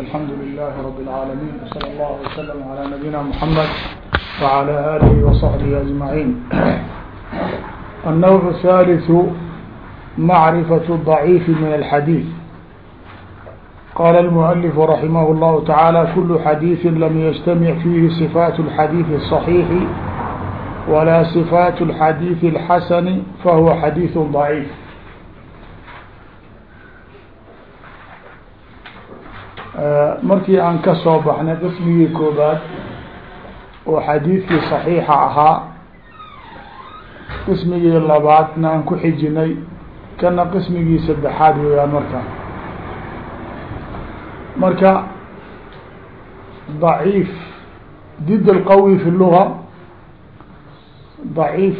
الحمد لله رب العالمين وصلى الله وسلم على نبينا محمد وعلى آله وصحبه أجمعين النوع الثالث معرفة الضعيف من الحديث قال المؤلف رحمه الله تعالى كل حديث لم يجتمع فيه صفات الحديث الصحيح ولا صفات الحديث الحسن فهو حديث ضعيف markii aan ka soo baxnay qismigii koobaad oo xadiidkii صaxiixa ahaa qismigii labaadna aan ku xijinay kana qismigii saddexaad weeyaan markaa marka ضaciif did اlqawi fi luga ضaciif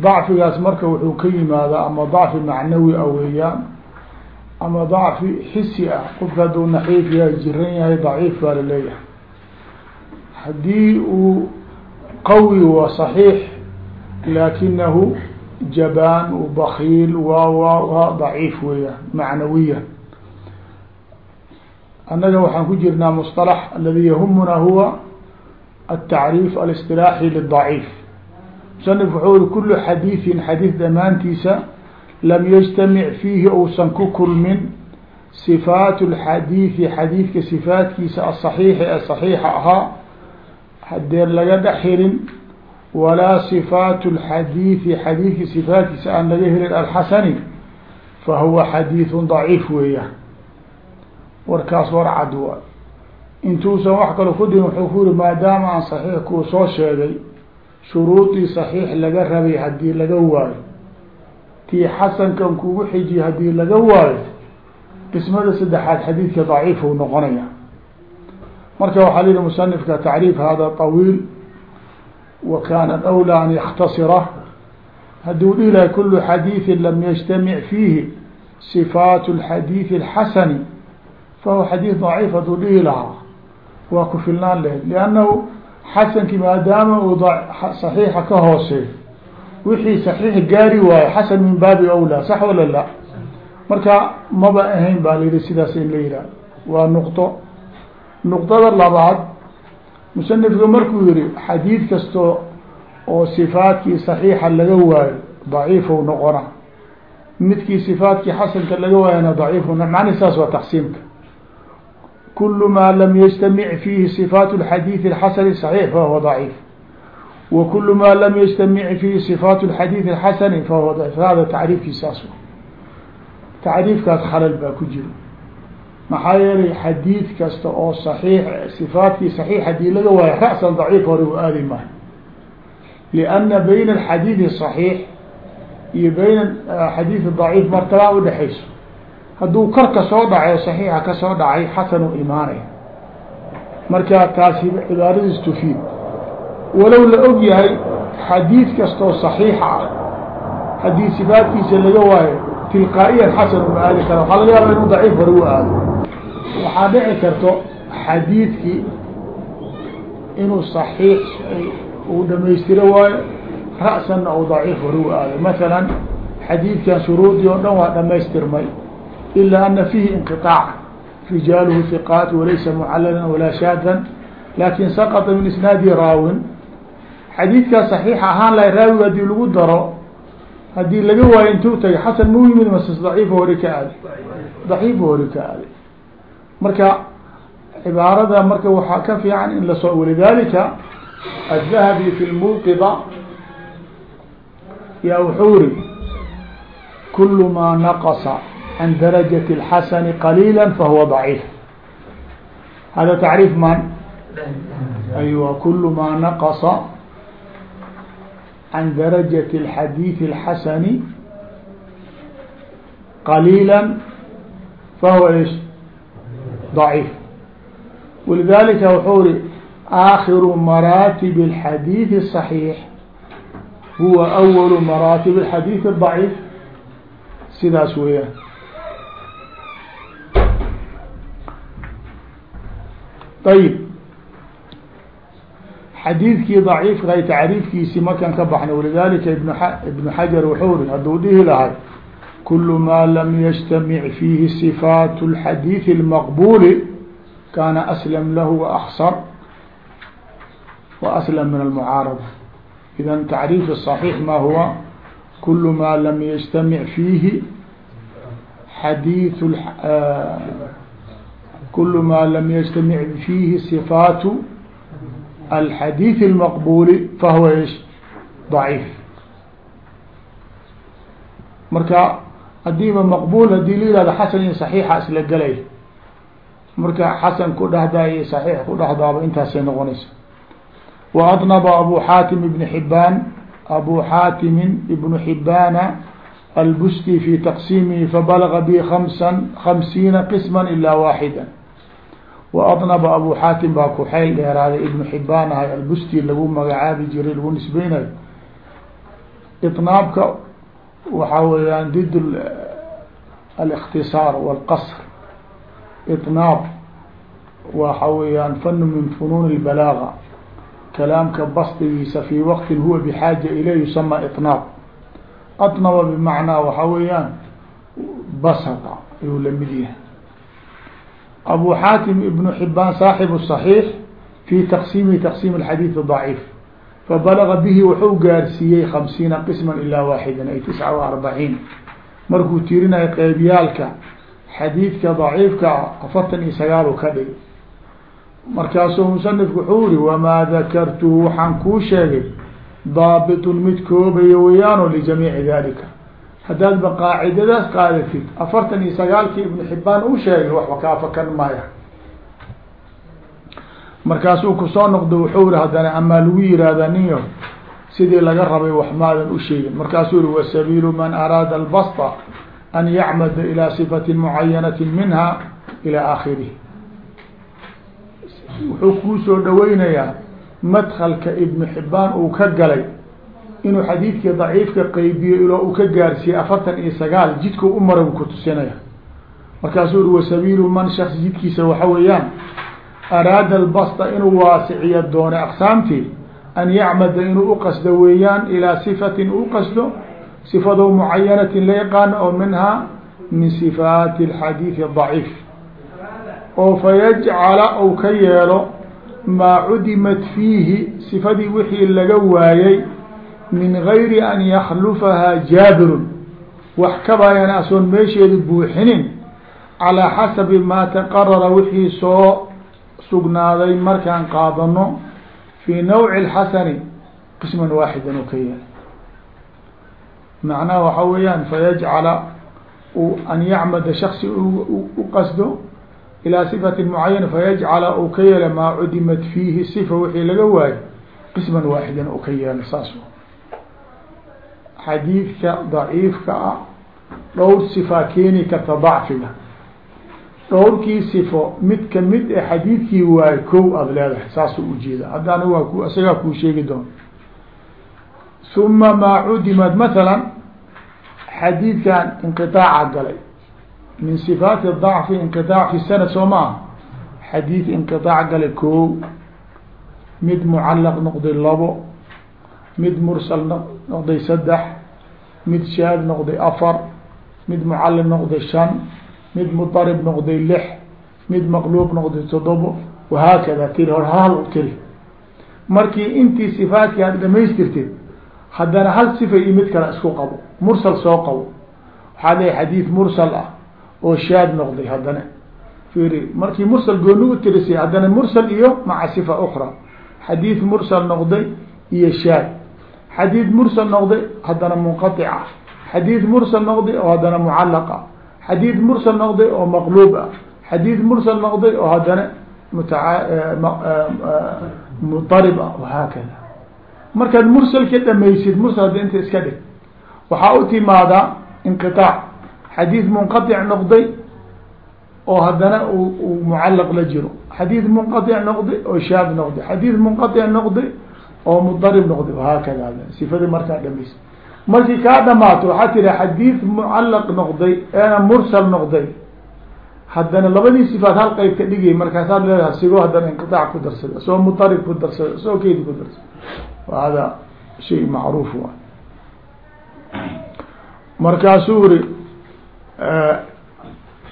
ضacfigaas marka wuxuu ka yimaadaa ama ضacfi macnawi a weeyaan ama ضacfi xisi ah qofka hadduu naxiif yahay jiran yahay ضaciif baa laleeyahay haddii uu qawi wa صaxiix laakinahu jabaan bakiil wa wa ضaciif weeyaan macnawiya annaga waxaan ku jirnaa mصطلح aladi yahumuna huwa التacriif الاصطiلاaxي للضaciif musanif wuxuu uri kulu xadiiثin xadiiث damaantiisa lam yajtamic fiihi uusan ku kulmin sifaatu اlxadiidi xadiidka sifaatkiisa asaxiixi ee saxiixa ahaa haddeen laga dhex helin walaa sifaat اlxadiidi xadiidka sifaatkiisa aan laga helin alxasani fa huwa xadiidun daciif weeya warkaas war cad wa intuusan wax kale ku dhihin wuxuu ku yihi maadaama aan saxiix kuu soo sheegay shuruudii saxiix laga rabay haddii laga waayo tii xasankan kugu xijiye haddii laga waayo qismada saddexaad xadiidka ضaciif u noqonaya marka waxaa lihi musanifka tacriif hada طawiil wa kana أwlى an yaktasira hadduu dhihi lahay kulu xadiiثi lam yجtamic fiihi صifaat الxadiiثi الxasani fahuwa xadiiث ضaciif hadduu dhihi lahaa waa ku filnaan lahayd لannahu xasankii maadaama uu صaxiixa ka hooseey wixii صaxiix gaari waayo xasan min baabi أwlى sax wala la marka maba ahayn baa la yihi sidaas in la yihah waa nuqطo nuqdada labaad musanifka markuu yihi xadiid kasto oo صifaatkii صaxiixa laga waayo ضaciifu noqona midkii صifaatkii xasanka laga waayana ضaciifu macni saas waa taqsiimka kul ma lam yجtamic fiihi صifaat الxadiiث الxasani صaxiix fahuwa ضaciif wa kul ma lam yجtamic fiihi صifaat الxadiiث الxasani fahuwa ضaciif hada tacriifkii saas tacriifkaas khalal baa ku jiro maxaa yeelay xadiid kasta oo صaxiix صifaatkii صaxiix hadii laga waayo ra'san ضaciif hore u aadi maayo لأna bayna الxadiiثi صaxiix iyo bayna xadiiث ضaciif martabaa udhexayso hadduu korka soo dhacay صaxiixa ka soo dhacay xasan u imaanaya marka taasi cibaaradiis tufiid walow la og yahay xadiid kastoo صaxiixa ah haddii sifaatkiisa laga waayo tilqaa'iyan xasan uma aadi kara waxaa laga yaaba inuu daciif hore u aado waxaa dhici karto xadiidkii inuu صaxiix uu dhamaystiro waayo ra'sanna uu daciif hore u aado masalan xadiidkan shuruudii oo dhan waa dhamaystirmay ilaa ana fiihi inqiطaac rijaaluhu hiqaat walaysa mucallalan walaa shaadan laakin saqطa min isnaadi raawin xadiidkaas صaxiixa ahaan lahay raawiga hadii lagu daro haddii laga waayo intuu tagay xasan mau yimid mase daciifa hore ka aaday daciifa hore ka aaday marka cibaarada marka waxaa ka fiican in lasoo walidalika الذahabi fi lmuqida yaa wuxuu ri kul ma naqصa can darajaة الxasn qalيilا fahuwa ضaciif hada tacriif man aywa kul ma naqصa عن درجة الحديث الحسن قليلا فهو ايش ضعيف ولذلك وحوري آخر مراتب الحديث الصحيح هو أول مراتب الحديث الضعيف sidaas weeyaan طيب xadiidkii daciifkaa tacriifkiisi markan ka baxna walidalika ibn ibnu xajar wuxuu ri hadduu dhihi lahay kulu maa lam yajtamic fiihi sifaat اlxadiidi اlmaqbuli kaana aslam lahu waaxsar waaslam min almucaarada. Idan tacriif saxiix ma huwa kulu maa lam yajtamic fiihi xadiid eh, kulu maa lam yajtamic fiihi sifaatu الحديث المقبول فهو ايش ضعيف marka hadiiba مqبول hadii la yihahdo xaسن iyo صحيixa isla gelay marka xaسن ku dhahdaa iyo صحيiح ku dhahdaaba intaasay noqonaysa وأطنب أbو xاtم بن حباn أbو xاtم بن حباn الbstي في تqسيمه فبلغ b مسa خمسيiنa قسما إلا واحدا وأطنب أbو xاtم baa ku xeyl dheeraaday iبن حباn ahay albstي lagu magacaabi jiray lagu nisbeynayo طناabka waxaa weyaan ضد الاkتصاar والqصr طناab waxa weyaan fن min فنون البلاغة kalaamka basdigiisa fii waqtin huwa bxaaja ilay yusama iطnaab aطnaba bmacnaa waxaa weeyaan basata ayuu lamid yahay abu xaatim ibnu xibaan saaxibu saxiix fii taqsiimihi taqsiim alxadiidi daciif fabalaga bihi wuxuu gaarsiiyey hamsiina qisman ilaa waaxidan ay tisca wa arbaciin. Markuu tirinayo qeybyaalka xadiidka daciifka a afartan iyo sagaalu ka dhig markaasuu musanifku wuxuu yihi wamaa dakartuhu waxaan kuu sheegay daabitun mid koobayo weyaano lijamiici dalika haddaad ba qaacidadaas qaadatid afartan iyo sagaalkii ibnu xibaan uu sheegay waxba kaa fakan maya. Markaasuu ku soo noqdo wuxuu iri haddana amaa lagu yihahda ninyo sidii laga rabay wax maadan u sheegin. Markaasuu iri wasabiilu man araada albasta an yacmada ilaa sifatin mucayanati minha ila aakhirih wuxuu kuu soo dhaweynayaa madkalka ibnu xibaan uu ka galay inuu xadiidkii daciifka qeybiyo iloo uu ka gaarsiiyey afartan iyo sagaal jidka u maray u ku tusinaya. Markaasuu uri wasabiilu man shaks jidkiisa waxa weeyaan araada albasta inuu waasiciyo doonay aqsaamtii an yacmada inuu uqasdo weeyaan ilaa sifatin u qasdo sifado mucayanatin la yaqaano oo minhaa min sifaati alxadiidi daciif oo fayajcala ou ka yeelo maa cudimat fiihi sifadii wixii laga waayey min gayri an yaklufahaa jaabirun wax kabayana asoon meesheedu buuxinin calaa xasabi maa taqarara wixii soo sugnaaday markaan qaadano fii nawci اlxasani qisman waaxidan oo ka yeelay macnaha waxaa weeyaan fayajcala an yacmada shaksi u qasdo ilىa صفaةi mعayana fayajcala uu ka yeela maa cudimat fiihi صifa wixii laga waayo qisman waaxidan uu ka yeela saas xadiidka daciifka ah dhowr sifa keeni karta dacfiga. Dhowrkii sifo mid ka mid e xadiidkii waay kow aada leedahay saasuu ujeeda haddaana waa ku isagaa kuu sheegi doon. Uma maa cudimad mathalan xadiidkan inqiaaca galay. Min sifaati dacfi inqiaac fi sanad soo maaha xadiid inqiaac galay kow. Mid mucallaq noqday labo mid mursal noqday saddex mid shaad noqday afar mid mucalaq noqday shan mid mudarib noqday lix mid maqluub noqday toddobo wahaakada tiri hor hal u tiri. Markii intii صifaadkii aad dhamaystirtid haddana hal sifa iyo mid kale isku qabo mursal soo qabo. Waxaa leeya xadiid mursal ah oo shaad noqday haddana. Firi markii mursal gooni u tirisay haddana mursal iyo maca sifa ukra xadiid mursal noqday iyo shaad xadiid mursal noqday haddana munqaطica xadiid mursal noqday oo haddana mucallaqa xadiid mursal noqday oo maqluub ah xadiid mursal noqday oo haddana mutaa mudarib ah wahaakada markaad mursal ka dhamaysid mursal hadda inta iska dhig waxaa u timaadaa inqiطaac xadiid munqaطic noqday oo haddana uu mucalaq la jiro xadiid munqaطic noqday oo shaab noqday xadiid munqaطic noqday oo mudarib noqday haakada sifadii markaa dhamaysa markii kaa dhamaato waxaa tiri xadiid mucalaq noqday eena mursal noqday. Haddana labadii sifaat hal qeyb ka dhigay markaasaad leedaha sigoo haddana inqiطaac ku darsada isoo mudarib ku darsada isoo keedi ku darsada. Hada shay macruuf wa markaasuu iri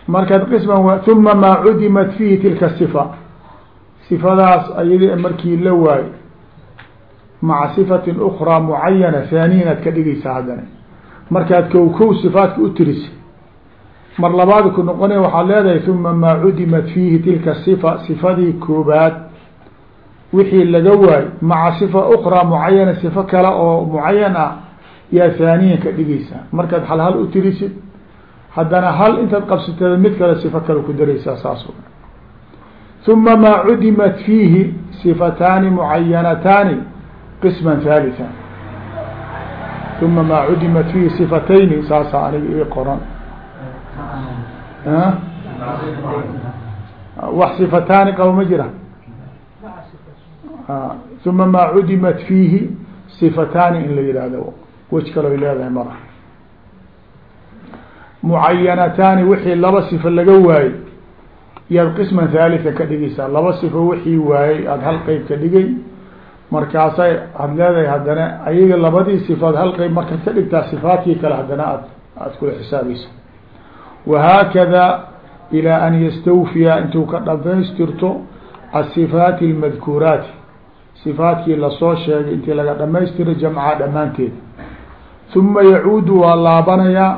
markaad qisman uma maa cudimat fihi tilka sifa. Sifadaas ayada markii la waayo maca sifatin ukraa mucayana haaniyan ka dhigaysaa haddana. Markaad kow kow sifaadka u tirisa mar labaad ku noqona waxaad leedahay uma maa cudimat fiihi tilka sifa sifadii koobaad. Wixii laga waayo maca sifa ukraa mucayana sifo kale oo mucayan ah yaa haaniyan ka dhigaysaa. Markaad hal hal u tirisid haddana hal intaad qabsateeda mid kale sifo kale ku daraysaa saas uma maa cudimat fiihi sifataani mucayanataani qisma haalitha uma maa cudimat fiihi sifatayni saasa aniga ii qoran wax sifataani qabo ma jira uma maa cudimat fiihi sifataani in la yihahdo wej kalo leedahay mara mucayanataani wixii laba sifo laga waayey yaad qisman haalitha ka dhigaysaa laba sifo wixii waayey aada hal qeyb ka dhigay markaasay ad leedahay haddana ayaga labadii sifaad hal qeyb markaad ka dhigtaa sifaadkii kale haddana aad aada kula xisaabaysa wahaakada ilaa an yastawfiya intuu ka dhamaystirto asifaati almadkuuraati. Sifaadkii la soo sheegay intii laga dhamaystiro jamca dhammaanteed. Uma yacuudu waa laabanayaa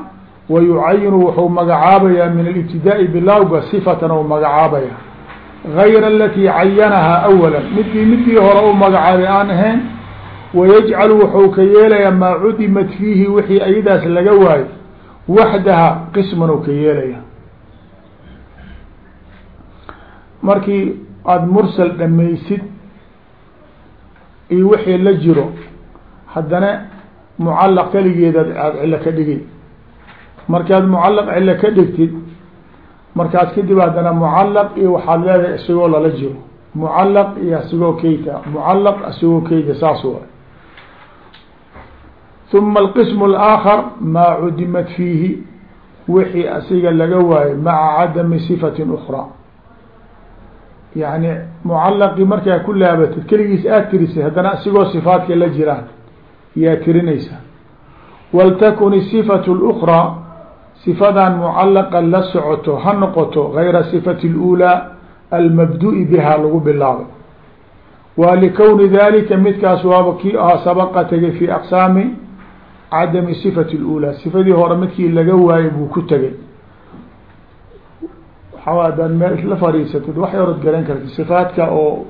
wa yucayinu wuxuu magacaabayaa min alibtidaa'i bilawga sifatan ou magacaabaya gayra alatii cayanahaa awala midii midii hore u magacaabay aan ahayn wayajcalu wuxuu ka yeelayaa maa cudimat fiihi wixii ayadaas laga waayo waxdaha qisman ou ka yeelaya markii aada mursal dhamaysid iyo wixii la jiro haddana mucalaq keligeedaad aada cilo ka dhigay markaad mucalaq cilo ka dhigtid markaas kadib haddana mucalaq iyo waxaad leedahay isagoo lala jiro. Mucalaq iyo isagoo keyta mucalaq isagoo keyta saas wa uma alqismu alaakhar maa cudimat fiihi. Wixii asiga laga waayo maca cadami sifatin ukraa yani mucalaqii markaa ku laabatid keligiis aada tirisay haddana isigoo sifaadka la jiraan yaa tirinaysa waltakun sifatu lkraa sifadan mucalaqa la socoto ha noqoto gayra sifati اlأulىa almabdu'i biha lagu bilaabay wa likowni dalika midkaas waaba kii ahaa sabaqa tegay fi aqsaami cadami sifati اlأulىa sifadii hore midkii laga waayay buu ku tegay waxaa adaad meel isla fariisatid wax yarod garan karta sifaadka oo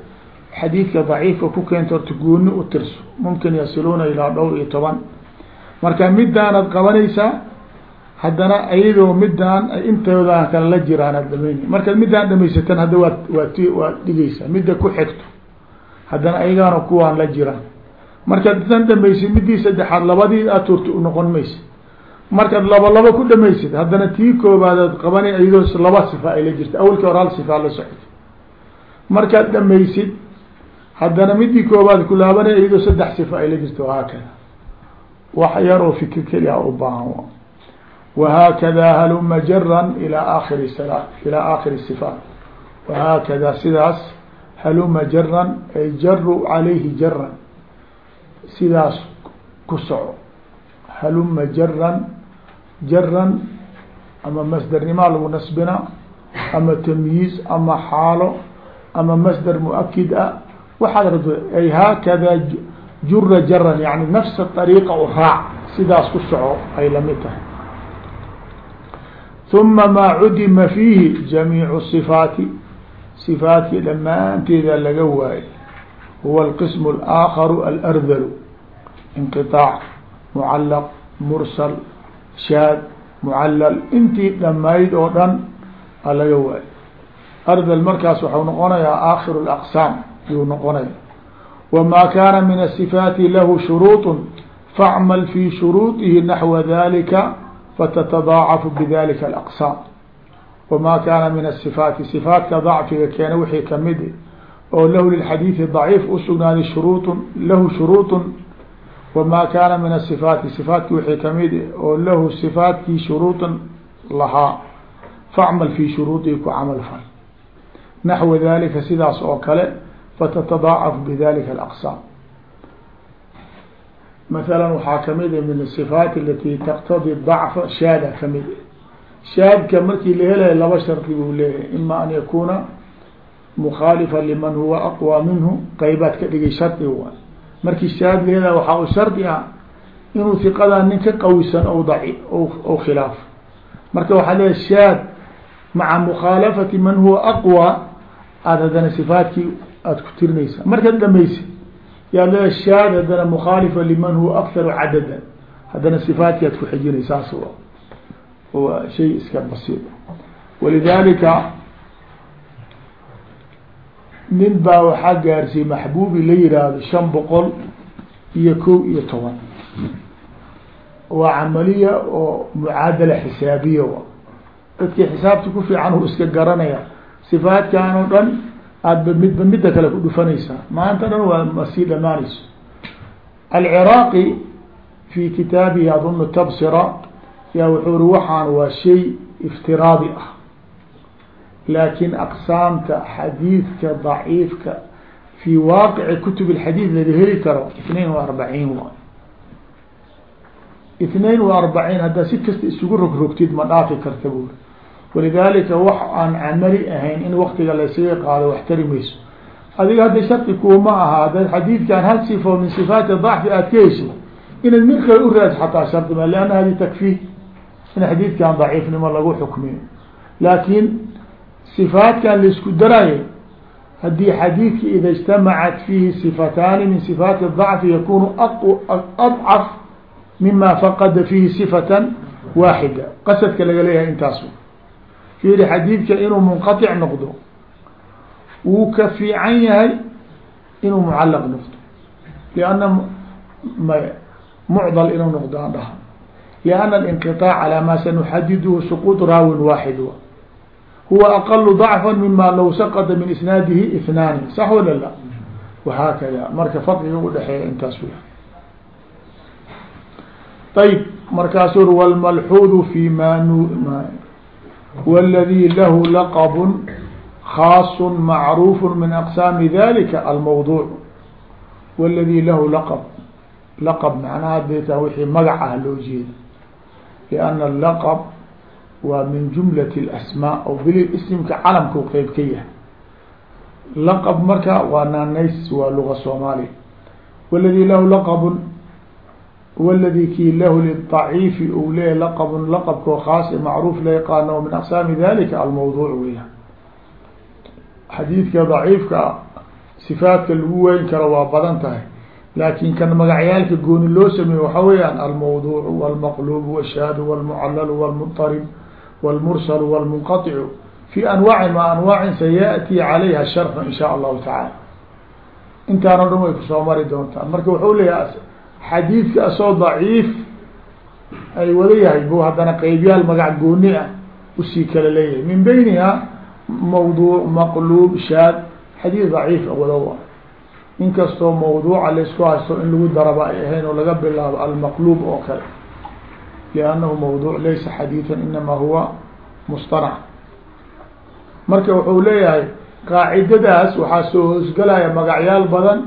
xadiidka daciifka ku keenta horta gooni u tirso mumkin yasiluuna ilaa dhowr iyo toban marka midaanad qabanaysaa haddana ayadoo midaan intooda kale la jiraan ad dhamayni markaad midaan dhamaysatan hadda waad waad waad dhigaysaa midda ku xigto. Haddana ayagaana kuwaan la jiraan. Markaad idan dhamaysid midii saddexaad labadii aad turta noqon maysa. Markaad laba laba ku dhamaysid haddana tii koobaadaad qabana iyadoo laba sifa ay la jirta awalkii hore hal sifaa la socota markaad dhamaysid haddana midii koobaad ku laabanay iyadoo saddex sifa ay la jirta wahaakada wax yaroo fikir keliha u baahan wahaakada haluma jaran ilaa aakiri sala ilaa aakhiri sifaat wahaakada sidaas haluma jaran ay jaru calayhi jaran sidaas ku soco. haluma jaran jaran ama masdernimaa lagu nasbina ama tamyiiz ama xaalo ama masder muakid ah waxaad rabto ay haakada jura jaran yani nafsa ariiqa u raac sidaas ku soco ay la mid tahay uma maa cudima fiihi jamiicu sifaati sifaadkii dhammaanteeda laga waayay huwa alqism alaakharu alardhalu inqiaac mucallaq mursal shaad mucallal intii dhammayd oo dhan a laga waayay ardal markaas waxau noqonayaa aakhiru alaqsaam yuu noqonaya wamaa kaana min asifaati lahu shuruuط facmal fii shuruuطihi naxwa dalika fatatadaacafu bidalika alaqsaam wamaa kaana min asifaati sifaatka dacfiga keena wixii ka mid oo lahu lilxadiidi daciif usugnaaday shuruutun lahu shuruutun wamaa kaana min asifaati sifaatki wixii ka mid oo lahu sifaatkii shuruutan lahaa facmal fii shuruudihi ku camal fal naxwa dalika sidaas oo kale fatatadaacafu bidalika alaqsaam maala waxaa ka mid min asifaat alati taqtadi dacfa shaada ka mid shaadka markii la helayo laba shardi buu leeyahay. Ima an yakuna mukhaalifa liman huwa aqwى minhu qaybaad ka dhigay shardi waay markii shaad la helayo waxaa u shardi ah inuu hiqadaa nin ka qawisan o khilaaf. Marka waxaa leeyahay shaad maca mukhaalafati man huwa aqwى aada haddana sifaatkii aada ku tirinaysa markaad dhamaysa leedahay shaad haddana mukhaalifa liman huwa akharu cadadan haddana sifaatki aad ku xijinay saas waa shay iska basiid. Walidalika nin baa waxaa gaarsiiyey maxbuubi la yihaahdo shan boqol iyo kow iyo toban. Waa camaliya oo mucaadala xisaabiya dadkii xisaabta ku fiican u iska garanaya sifaatkan oo dhan aadba midba midda kale ku dhufanaysaa. Maanta dhan waa masii dhamaanayso alciraaqi fi kitaabihi adunu tabsira. Yaa wuxuu ri waxaan waa shay iftiraadi ah. Laakin aqsaamta xadiidka daciifka fi waaqici kutub اlxadiid laga heli karo itnain wa arbaciin waay. Itnain wa arbaciin haddaa si kasta isugu rogrogtid ma dhaafi karta buuri walidaalika wax aan camali ahayn in waktiga laysaga qaado wax tari mayso adiga hadda shardi kuuma aha hadaad xadiidkan hal sifo min sifaati dacfi aada ka heyso inaad mid kale u raadi xataa shardi ma leanna hadi takfii in xadiidkan daciifnimo lagu xukmiyo laakiin sifaatkan la isku daraayo haddii xadiidka ida ijtamacat fiihi sifataani min sifaati dacfi yakunu adcaf mima faqada fiihi sifatan waaxida qasadka laga leeyahay intaasu fiiri xadiidka inuu munqaطic noqdo wuu ka fiican yahay inuu mucalaq noqdo لanna may mucdal inuu noqdo aan dhaha لأn الانقطاع calى ma sanuxadiduhu sqوط raawin waaxid huwa aqل ضacفa mima low saqطa min isnaadihi اثnaani صح wala la وhaakada marka farqiga udhexeeya intaas w ayb markaasu wlmalxuud fi ma wاladي lahu laqb khaaص macruuf min aqsaami dalika almawduع wاladي lahu laqb laqb macnaha deeta wixii magac ah loo jeeda لأن اللqب waa min جملة الأسmاء o bili ismka calamkau qeyb ka yahay lqب marka waa naanays waa luga soomaaliya wاladي lahu lqب wاladي kii lahu للضaciifi u leeyahy lqب lqبko khaas macruuf la yaqaano min aqsaami dalika almawduع weya xadiidka ضaciifka صifaatka lagu weyn karo waa badan tahay laakin kan magacyaalka gooni loo sameeye waxa weeyaan almawduuc wاlmaqlub wاshaad wاlmucallal wاlmuطarib wاlmursal wاlmunqaطicu fi anwaaci ma anwaacin sayaأti calayha sharxu in sha allahu tacaala intaan o dhan way kusoo mari doontaa marka wuxuu leeyahay xadiidka asoo daciif ay wada yahay bu haddana qeybyaal magac gooni ah u sii kala leeyahay. Min beyniha mawduuc maqlub shaad. Xadiid daciif wada inkastoo mawduuca la isku haysto in lagu daraba ay ahayn oo laga bilaabo almaqluub oo kale. Liannahu mawduuc laysa xadiidan inama huwa mustanac marka wuxuu leeyahay qaacidadaas waxaa soo hoosgalaya magacyaal badan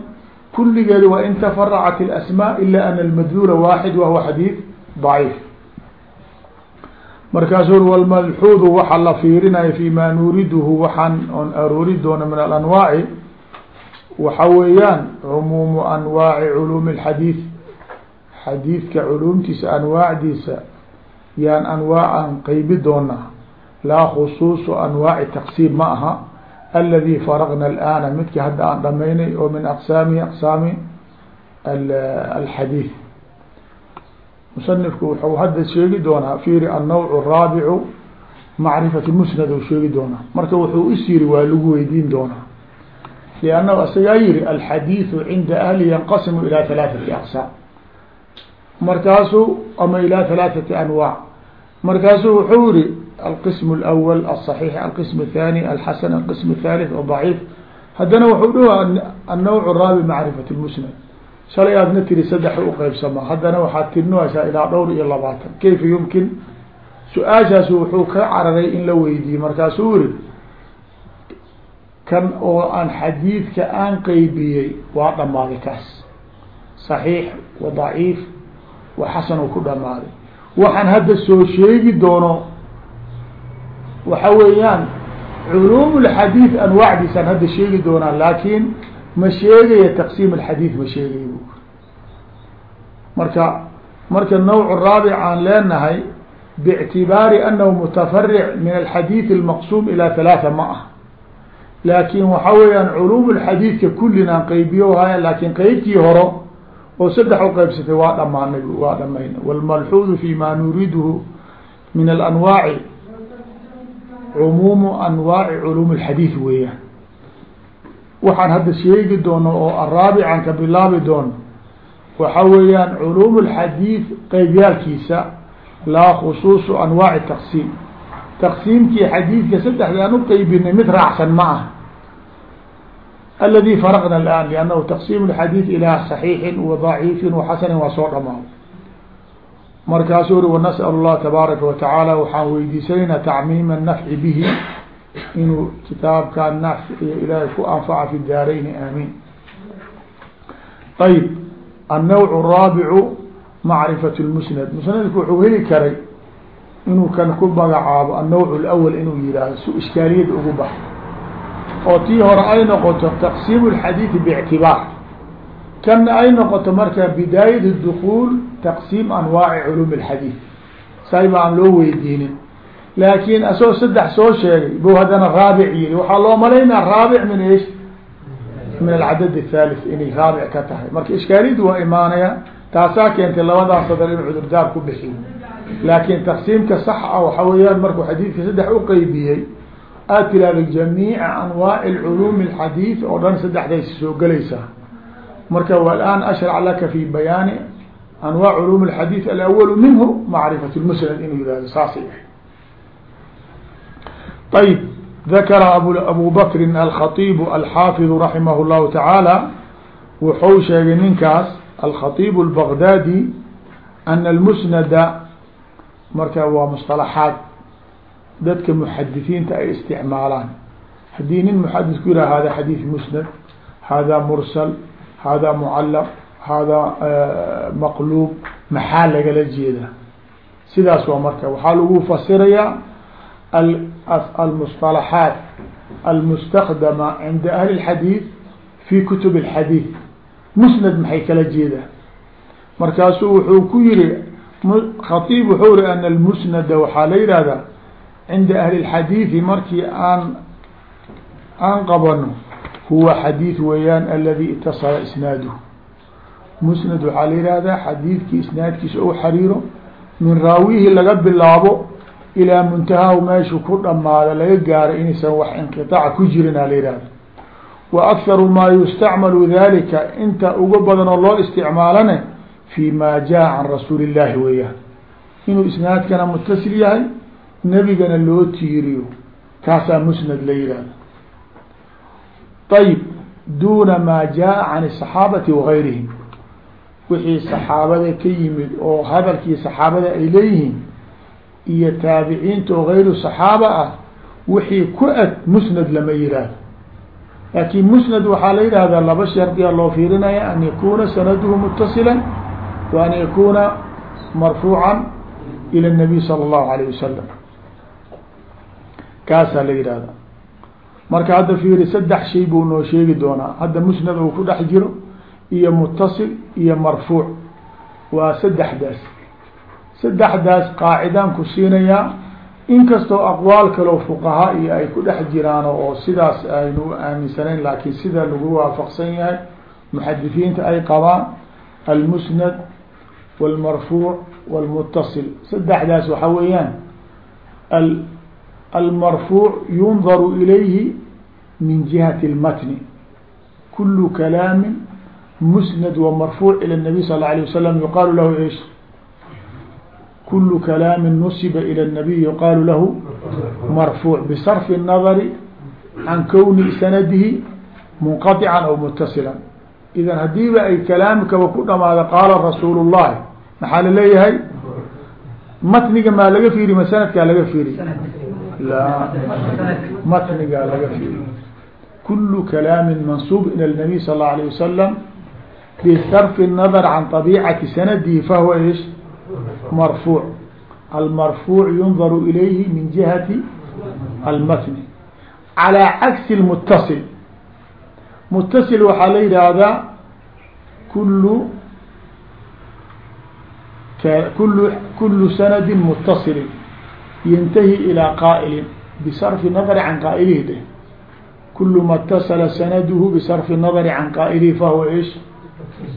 kulligeed waa in tafaracat اlasmaa ila ana almadluula waaxid wahuwa xadiid daciif. Markaasuu walmalxuudu waxa la fiirinaya fi ma nuriduhu waxaan on aroori doono min alanwaaci waxa weeyaan cumuumu anwaaci culuumi اlxadiid xadiidka culuumtiisa anwaacdiisa yaan anwaacan qeybi doonaa. Laa khusuusu anwaaci taqsiim ma aha aladi faraqna alana midki hadda aan dhamaynay oo min aqsaami aqsaami alxadiid musanifku wuxuu hadda sheegi doonaa fiiri annawc raabicu macrifati musnad u sheegi doonaa marka wuxuu is yiri waa lagu weydiin doonaa لأnنه asagaa yihi الxadيiث عinda أhli ينqasiم ilى ثaلaثaةi أqساam markaasuu ama ilى ثaلaثaةi أnواع markaasuu wuxuu yihi الqسم الأول الصحيح الqسم الثاني الحسن الqسم الثالث ضعيif haddana wuxuu dh النوع الraaبي معرفة المسند shalay aadna tiri saddex uqeybsama haddana waxaad tirinoaysaa ilaa dhowr iyo labaatan kayfa yumkin su-aashaas wuxuu ka cararay in la weydiiyey markaasuu yihi kan oo aan xadiidka aan qeybiyey waa dhamaaday kaas صaxiix wa daciif wa xasan u ku dhamaaday waxaan hadda soo sheegi doono waxa weeyaan culuum اlxadiid anwaacdiisaan hadda sheegi doonaa laakiin ma sheegaya taqsiim اlxadiid ma sheegaya bu marka marka nawc raabic aan leenahay bاctibaari anahu mutafaric min alxadiid اlmaqsum ilى ثalaaثa ma ah laakin waxa weeyaan culuum اlxadiidka kulinaan qeybiyo haya laakin qeybtii horo oo saddex u qeybsatay waa dhamaanay waa dhamayna wاlmalxuudu fi ma nuriiduhu min alanwaaci cumuumu anwaaci culuum اlxadiid weeyaan waxaan hadda sheegi doono oo araabican ka bilaabi doono waxa weeyaan culuum اlxadiid qeybyaalkiisa laa khusuusu anwaaci taqsiim taqsiimkii xadiidka saddexda aan uqeybinay mid raacsan ma ah aladi farqna alan liannahu taqsiim اlxadiid ilaa صaxiixin wa daciifin wa xasanin waa soo dhamaado markaasuu uri wanasأl اllah tabaaraka watacaala waxaan weydiisanaynaa tacmiima nafci bihi inuu kitaabka nafc iyo ilaahay ku anfaca fi daarayni aamiin ayb annawc الraabicu macrifat lmusnad musnadku wuxuu heli karay inuu kan ku magacaabo annawc اlأwl inuu yihahdo su iskaaliyada ugu baxo oo tii hore ay noqoto taqsiim اlxadiidi bاctibaar kana ay noqoto marka bidaayat الdkuul taqsiim anwaaci culuum اlxadiid say ba aan loo weydiinin laakin asagoo saddex soo sheegay bu haddana raabic yiri waxaa loo malaynaa raabic min ish min alcadad الthalith inay raabic ka tahay marka iskaaliyadu waa imaanaya taasaa keentay labadaas sadar in cudurdaar ku bixiyo laakin taqsiimka sax ah waxa weeyaan markuu xadiidka saddex uqeybiyey aad tilaahda jamiica anwaaci culuumi alxadiid oo dhan saddexdaas soo gelaysaa marka walaan ashrac laka fi bayaani anwaac culuumi alxadiid alawalu minhu macrifat lmusnad inuu yihahdo saasay ahay ayib dakara abu bakrin alkhaibu alxaafidu raximah llahu tacaala wuxuu sheegay ninkaas alkhaibu albagdaadi ana almusnada marka waa musطalaxaad dadka muxadisiinta ay isticmaalaan haddii nin muxadis ku yihah hada xadiid musnad hada mursal hada mucalaq hada maqluub maxaa lagala jeeda sidaas waa marka waxaa lagu fasirayaa almusطalaxaat almustakdama cinda ahli اlxadiid fi kutub اlxadiid musnad maxay kala jeedaan markaasuu wuxuu ku yihi khaiib wuxuu ri ana almusnada waxaa la yihahdaa cinda ahli اlxadiidi markii aan aan qabano huwa xadiid weeyaan aladi itasala isnaaduhu musnad waxaa la yihahdaa xadiidkii isnaadkiisa ou xariiro min raawihi laga bilaabo ilaa muntahahu meeshu ku dhamaada laga gaaro inaysan wax inqiaaca ku jirin a la yihahda wa akharu maa yustacmalu dalika inta uga badan oo loo isticmaalane fi ma jaa can rasuuli اllahi weeyaan inuu isnaadkana mutasil yahay nebigana loo tiiriyo kaasaa musnad la yihahda ayb duna ma jaa can الصaxaabati wagayrihim wixii saxaabada ka yimid oo hadalkii saxaabada ay leeyihiin iyo taabiciinta oo gayru صaxaaba ah wixii ku eg musnad lama yihahdo laakin musnad waxaa la yihahdaa laba shardiya loo fiirinaya an yakuna sanaduhu mutasila wa an yakuna marfuuca ilى الnabiy salى الlahu alayه wasalam kaasaa la yihahda marka hadda fiiri saddex shay buu noo sheegi doonaa. Hadda musnad uu ku dhex jiro iyo mutasil iyo marfuuc. Waa saddexdaas. Saddexdaas qaacidaan ku siinayaa inkastoo aqwaal kaleo fuqahaa iyo ay ku dhex jiraan oo sidaas aynu aaminsanayn laakiin sida lagu waafaqsan yahay muxadisiinta ay qabaan almusnad wاlmarfuuc wاlmutasil saddexdaas waxaa weeyaan almarfuuc yundaru ilayhi min jihati اlmatni kulu kalaami musnad وmarfuuc ilى الnabiy sal اله alيه wasalam yuqaalu lahu ish kulu kalaami nusiba ilى الnabiy yuqaalu lahu marfuuc bisarfi الnadari can kowni sanadihi munqaطica aw mutasila idan hadiiba ay kalaamkaba ku dhamaada qaala rasuul الlahi maxaa laleeyahay matniga maa laga fiiri ma sanadkaa laga fiiri la matnigaa laga fiiri kulu kalaami mansuub ilى الnabiy sal اله alيه wasalam بsرف النظر عن طبيعة سنده فهو ايش مرفوع المرفوع ينظر إليه من جهة almatni calى cagsi اlmutasil mutasil waxaa la yidhaahdaa kulu kulu kulu sanadi mutasilin yantahi ilىa qaa'ilin bisarfi nadari can qaa'ilihi de kulu ma اtasala sanaduhu bisarfi nadari can qaa'ilihi fahuwa ish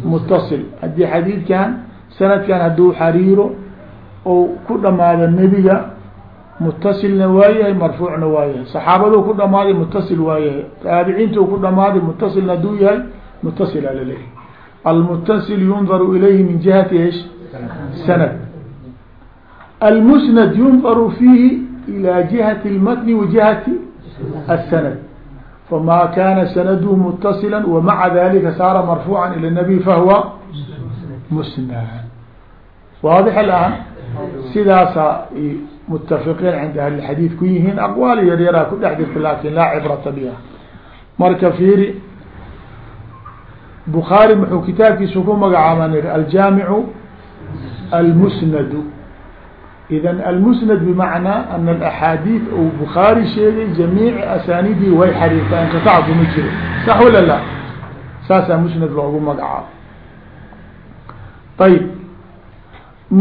mutasil haddii xadiidkan sanadkan hadduu xariiro ou ku dhamaado nebiga mutasilna waayahay marfuucna waayahay saxaabadu ku dhamaaday mutasil waayahay taabiciinta ku dhamaaday mutasilna hadduu yahay mutasila laleeyahy almutasil yundaru ilayhi min jihati ish sanad almusnad yundaru fiihi ilى jihati اlmatni wa jihati aلsanad fama kana sanadhu mutasila wamaca dalika saara marfuuca ilى الnabiy fahuwa musnad waadix alaan sidaasa mutafiqiin cinda ahli xadiid ku yihiin aqwaal yar yaraa ku dhex jirta laakin laa cibrata biha marka fiiri bukhaari muxuu kitaabkiisa ku magacaaba niri aljaamicu almusnadu idan almusnad bimacnaa ana alaxaadiid ou bukhaari sheegay jamiici asaanidii way xariirtaa inqitaac kuma jiro sax wala la saasaa musnad loogu magacaabo ayb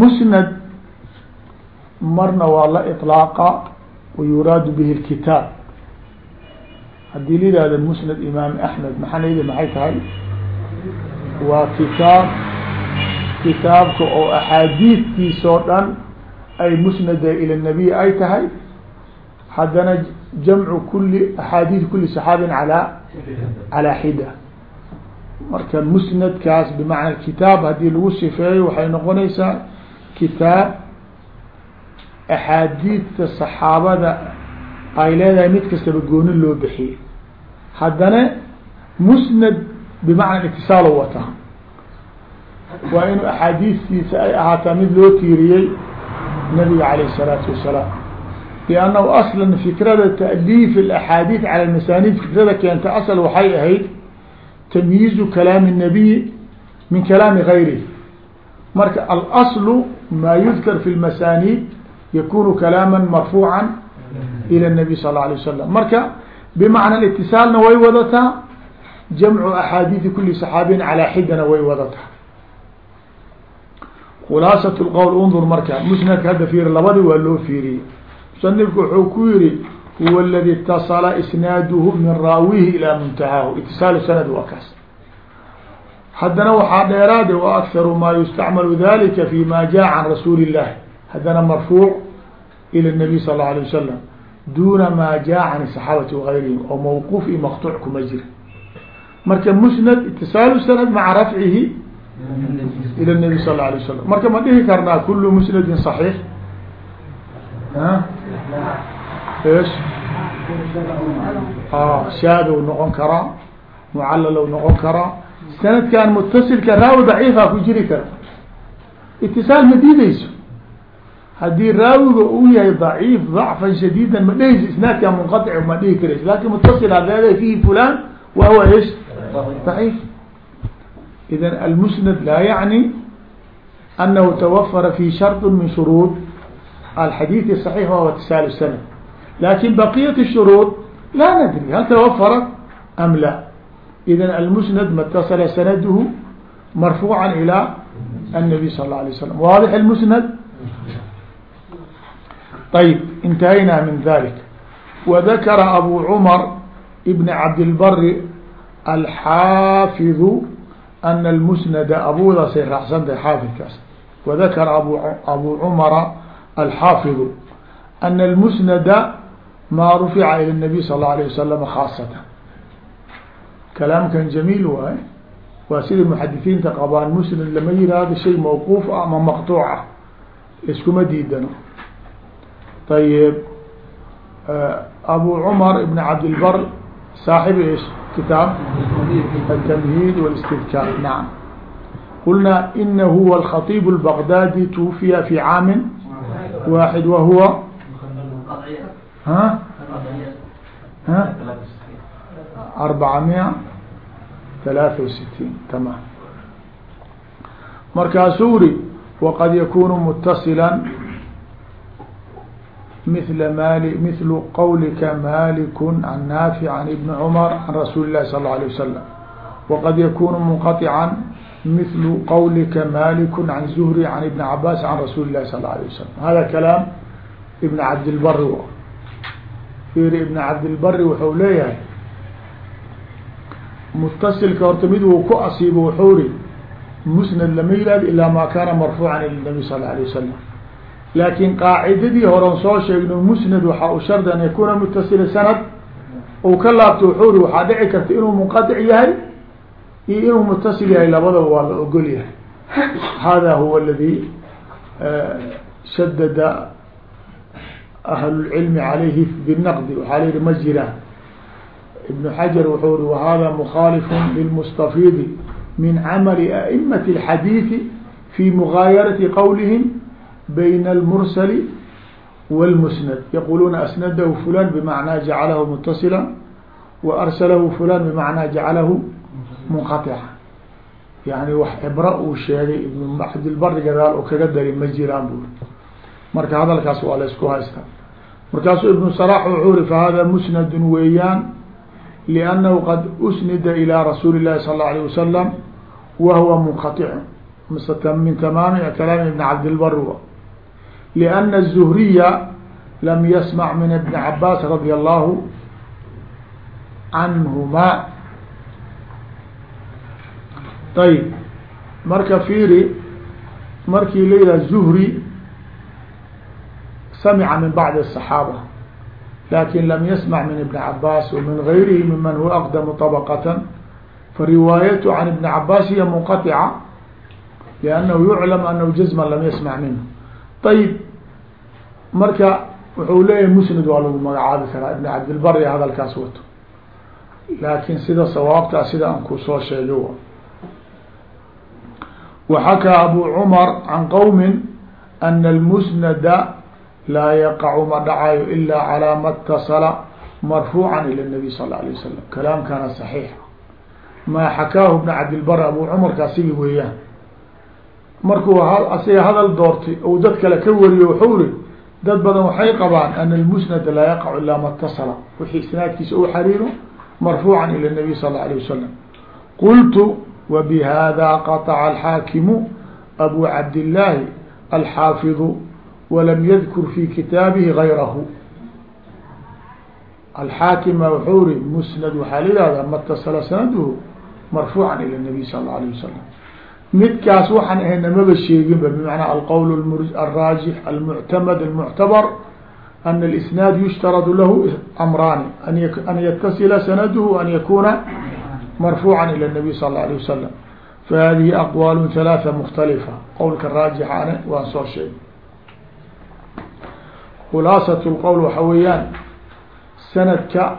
musnad marna waa la iطlaaqa wayuraadu bihi اlkitaab haddii la yihahdo musnad imaam axmed maxanayda maxay tahay waa kitaab kitaabka oo axaadiidkiisoo dhan ay musnada ila nabiy ay tahay haddana jamcu kuli axaadiid kuli saxaabin alaa calaa xida marka musnadkaas bimacna kitaab haddii lagu sifeeyo waxay noqonaysaa kitaab axaadiidta saxaabada ay leedahay mid kastaba gooni loo bixiyey haddana musnad bimacna itisaalo wata waa inuu axaadiistiisa ay ahaataa mid loo tiiriyey nabiga alayh الsalaatu wasalaam liannahu aslan fikrada taaliif alaxaadiid cala masaanid fikrada keenta asal waxay ahayd tamyiizu kalaami الnabiyi min kalaami gayrihi marka alaslu maa yudkar fi lmasaanid yakunu kalaama marfuuca ilى الnabiy sal اla alay wasalam marka bimacna itisaalna way wadataa jamcu axaadiidi kuli saxaabiyin calaa xidana way wadataa khulaasat lqowl undur marka musnadka hadda fiiri labadi waa loo fiiriyey musanifku wuxuu ku yihi huwa aladi itasala isnaaduhu min raawihi ilaa muntahaahu. Itisaalu sanad waa kaas. Haddana waxaa dheeraade wa akharu maa yustacmalu dalika fi ma jaa can rasuuli illahi haddana marfuuc ila nabiy sal اla alay wasalam duna ma jaa can saxaabati wagayrihim oo mawquuf iyo maqtuuc kuma jira. Marka musnad itisaalu sanad maca rafcihi ilى النبي sal اه عليه وsلم marka ma dhihi karnaa kul musnadin صaحيح s shaadw noqon karaa mucalalow noqon karaa sanadkan mutasilka raawi ضaciifa ku jiri kara itisaal ma diideyso haddii raawiga uu yahay ضaciif ضacfan shadiida ma dheheyso isnaadkan munqaطic ma dhihi karayso lakin mutasil ad leedahay fihi fulan wa huwa ish ضaciif إذا المسند لا يعني أنه توفر في شرط من شروط الحديث الصحيح وهو اتصال السند لكن بقية الشروط لا ندري هل توفرت أم لا إذا المسند ما اتصل سنده مرفوعا إلى النبي صلى الله عليه وسلم واضح المسند طيب انتهينا من ذلك وذكر أبو عمر ابن عبد البر الحافظ ana almusnada abuudaasay raacsan tahay xaafidkaas wadakara abu cumara alxaafidu ana almusnada maa rufica ila nabiy sal اla alayه wasalam khaasatan kalaamkan jamiil waay waa sida muxadisiinta qabaan musnad lama yihahdo shay mawquuf ah ama maqtuuc ah iskuma diidano ayib abu cumar ibn cabdilbar صاaحب ايش kitaab التمهيد والاستذكار نعم قلنا إنه هو الخطيب البغدادي توفي في عام واحد وهو ها ها أربعمائة ثلاثة وستين تمام markaasuu ri وqad yakunu متصلا mila mali mithlu qawlika maliku can naafic can ibni cumar can rasuuli lahi sal اlه alيه wasalam waqad yakunu munqaطican mithlu qawlika maliku can zuhri can ibni cabaas can rasuuli lahi sal اله alيه wasalam hada kalaam ibn cabdilbari fiiri ibn cabdilbari wuxuu leeyahay mutasilka horta mid uu ku asiibo wuxuu ri musnad lama yihahdo ilaa ma kana marfuucan ila nabi sal la alay wasalam laakin qaacidadii horen soo sheegno musnad waxaa u shardi an yakuna mutasila sanad uu ka laabto wuxuu ri waxaa dhici karta inuu munqadic yahay iyo inuu mutasil yahay labadaba waa la ogol yahay. Hada huwa aladi shadada ahlulcilmi calayhi binaqdi waxaa la yihi ma jiraan ibn xajar wuxuu ri wahada mukhalifun lilmustafidi min camali aimati اlxadiidi fi mugaayarati qowlihim bayna almursali wاlmusnad yaquluuna asnadahu fulan bimacnaa jacalahu mutasila wa arsalahu fulan bimacnaa jacalahu munqaطica yani wax cibro uu sheegay ibn cabdilbari gadaal oo kaga dari ma jiraan buri marka hadalkaas waa la isku haystaa markaasuu ibnu salax wuxuu ri fahada musnadun weeyaan liannahu qad usnida ilى rasuuli اlahi sal اla alيه wasalam wa huwa munqaطicu min tamaami kalaami ibn cabdilbar liana الzuhriya lam yasmac min ibni cabaas radi allahu canhuma ayb marka fiiri markii la yidhah zuhri samca min bacdi الصaxaabة lakin lam yasmع min ibni cabaas wmin غayrihi miman huwa aqdamu طabqaة fariwaayatu can ibni cabaas hiya munqaطica liannahu yuclam anahu jazman lam yasmac minhu ayib marka wuxuu leeyahay musnad waa lagu magacaabi karaa ibn cabdilbar iyo hadalkaas wato. Laakiin sida sawaabtaa sida aan ku soo sheegay waxakaa abu cumar can qowmin ana almusnada laa yaqacu ma dhacayo ilaa calaa ma اtasala مرفوعا ila النبي sal la alay wasalam kalaamkana saxiix. Maa xakaahu ibn cabdilbar abu cumarkaa sigi weeyaan. Markuu asiga hadal doortay ou dad kale ka wariyo wuxuu dad badan waxay qabaan ana almusnada laa yaqacu ilaa ma اtasala wixii isnaadkiisa u xariiro marfuuca ilى الnabiy sal اla alيه wasalam qultu wbihada qaطca alxaakimu abu cabdillaahi alxaafiظu walam yadkur fi kitaabihi gayrahu alxaakima wuxuu ri musnad waxaa la yihahdaa matasala sanaduhu marfuuca ilى الnabiy sal اla alيه wasalam midkaas waxaan ahayna maba sheeginba bimacnaa alqowl alraajix almuctamad almuctabar ana alisnaad yushtaradu lahu amraani an yatasila sanaduhu waan yakuna marfuucan ila nabiy sal alla alayه wasalam fahadihi aqwaal halaata mukhtalifa. Qowlka raajixaane waan soo sheegay. Khulaasat lqowl waxa weeyaan sanadka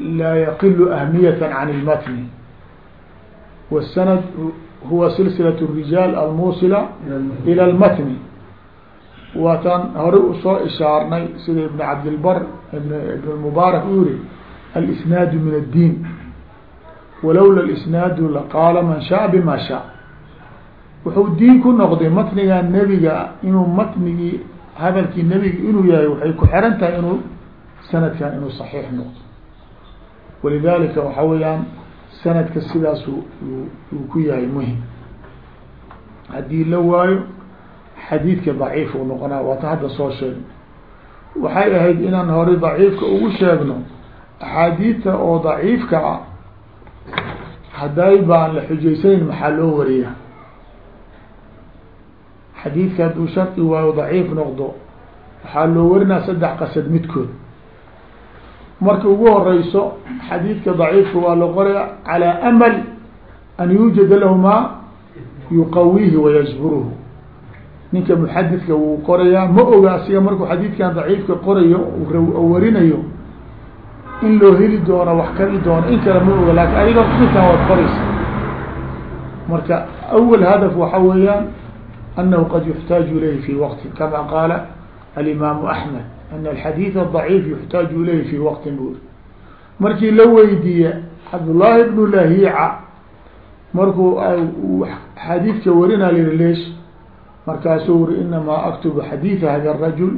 laa yaqilu ahmiyata can اlmatni wasanad huwa silsilaة الrijaal almuusila ilى اlmatni waataan hore usoo ishaarnay sida ibn cabdilbar ibn mubaarak u yihi alisnaadu min الdiin walowla isnaadu laqaala man shaء bima shaء wuxuu diin ku noqday matniga nebiga inuu matnigii hadalkii nebiga inuu yahay waxay ku xiran tahay inuu sanadkan inuu صaxiix noqdo walidalika waxa weeyaan sanadka sidaas uu ku yahay muhiim. Haddii la waayo xadiidka daciif uu noqonaa waata hadda soo sheegno waxay ahayd inaan hore daciifka ugu sheegno axaadiidta oo daciifka ah hadday baan la xujaysanayn maxaa loo wariyaa xadiidka hadduu shardi waayo daciif noqdo waxaa loo warinaa saddex qasad midkood marka ugu horeyso xadiidka daciifka waa la qoraya calى amal an yuujada lahu maa yuqawiihi wayajburuhu ninka muxadidka wuu qorayaa ma oga asiga markuu xadiidkan daciifka qorayo warinayo in loo heli doono wax kari doono in kale ma oga laakiin adiga midkan waad qoraysa. Marka awal hadaf waxa weeyaan anahu qad yuxtaaju ilayhi fi waqti kama qaala alimaamu axmed an alxadiid adaciif yuxtaaju ilayhi fi waqtin buri markii la weydiiye cabdullaahi bnu lahiica markuu xadiidka warinaa lihi leesh markaasuu uri inamaa aktubu xadiida hada rajul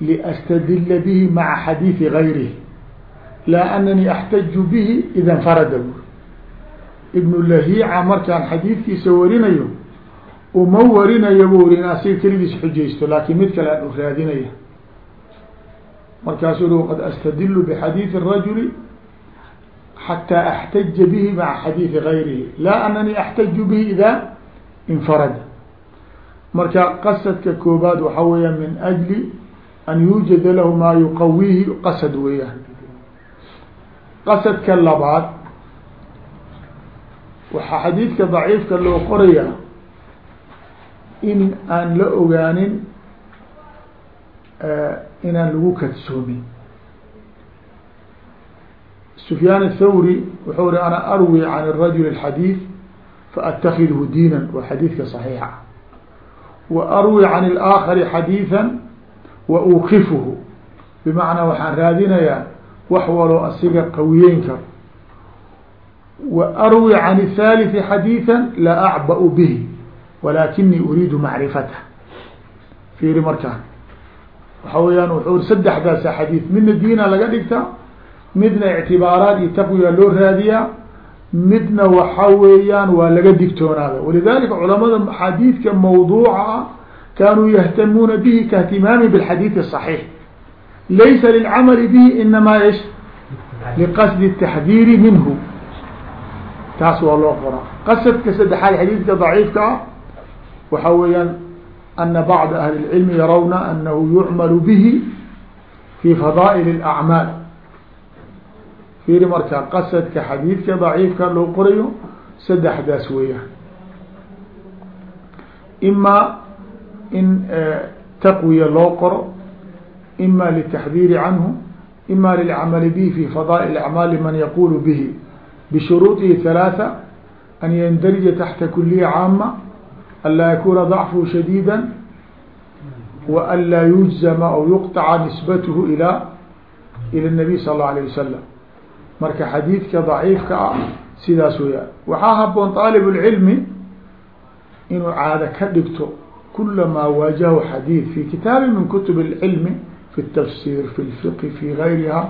liastadila bihi maca xadiidi gayrihi laa ananii axtaju bihi ida nfarada buuri ibnu lahiica markaan xadiidkiisa warinayo uma warinayo buuri in asiga keligiis xujaysto laakiin mid kale aan u raadinaya markaasuu ui qad astadilu bxadiiثi الrajuli xatىa axtaja bihi maca xadiiثi gayrihi laa ananii axtaju bihi ida infarada marka qasadka koobaad waxaa weeya min ajli an yuujada lahu maa yuqawiihi qasad weeyaan qasadka labaad waxaa xadiidka daciifka loo qorayaa in aan la ogaanin inaan lagu kadsoomin سفyاn الthwrي wuxuu ri ana arwي عan الrajul الxadيiث faأtkidhu diina wa xadiidka صaحيixa wa arwي عan الآakخari xadيiثا wa ukifhu bmacnaa waxaan raadinayaa wax waloo asiga qawiyeyn karo wa arwي عan الثالث xadيiثا la أcbأ bه walakinii uriidu macrifatه fiiri markaan waxa weyaan wuxuu ri saddexdaasa xadiiث midna diina laga dhigtaa midna ictibaaraat iyo taqwiya loo raadiyaa midna waxa weeyaan waa laga digtoonaada walidalika culamada xadiidka mawduuca ah kaanuu yahtamuuna bihi kahtimaami bاlxadiid الصaxiix laysa lilcamali bihi inamaa ish liqasdi الtaxdiiri minhu taas waa loo qoraa qasadka saddexaad xadiidka daciifka ah waxa weeyaan ana bacda ahli اlcilmi yarawna anahu yucmalu bihi fi fadaa'il اlacmaal fiiri marka qasadka xadiidka daciifka loo qorayo saddexdaas weeyaan imaa in taqwiya loo qoro ima litaxdiiri canhu ima lilcamali bihi fi fadaa'il acmaal liman yaqulu bihi bishuruudihi halaatha an yandarija taxta kuliya caama an laa yakuna ضacfu shadiida wa an laa yujzama aw yuqطca nisbathu ila ilى الnabiy sal اlه alيه wasalam marka xadiidka daciifka ah sidaas weyaan waxaa haboon طaalib اlcilmi inuu caado ka dhigto kulamaa waajahu xadiid fi kitaabi min kutub اlcilmi fi الtafsir fi اlfiqi fi gayriha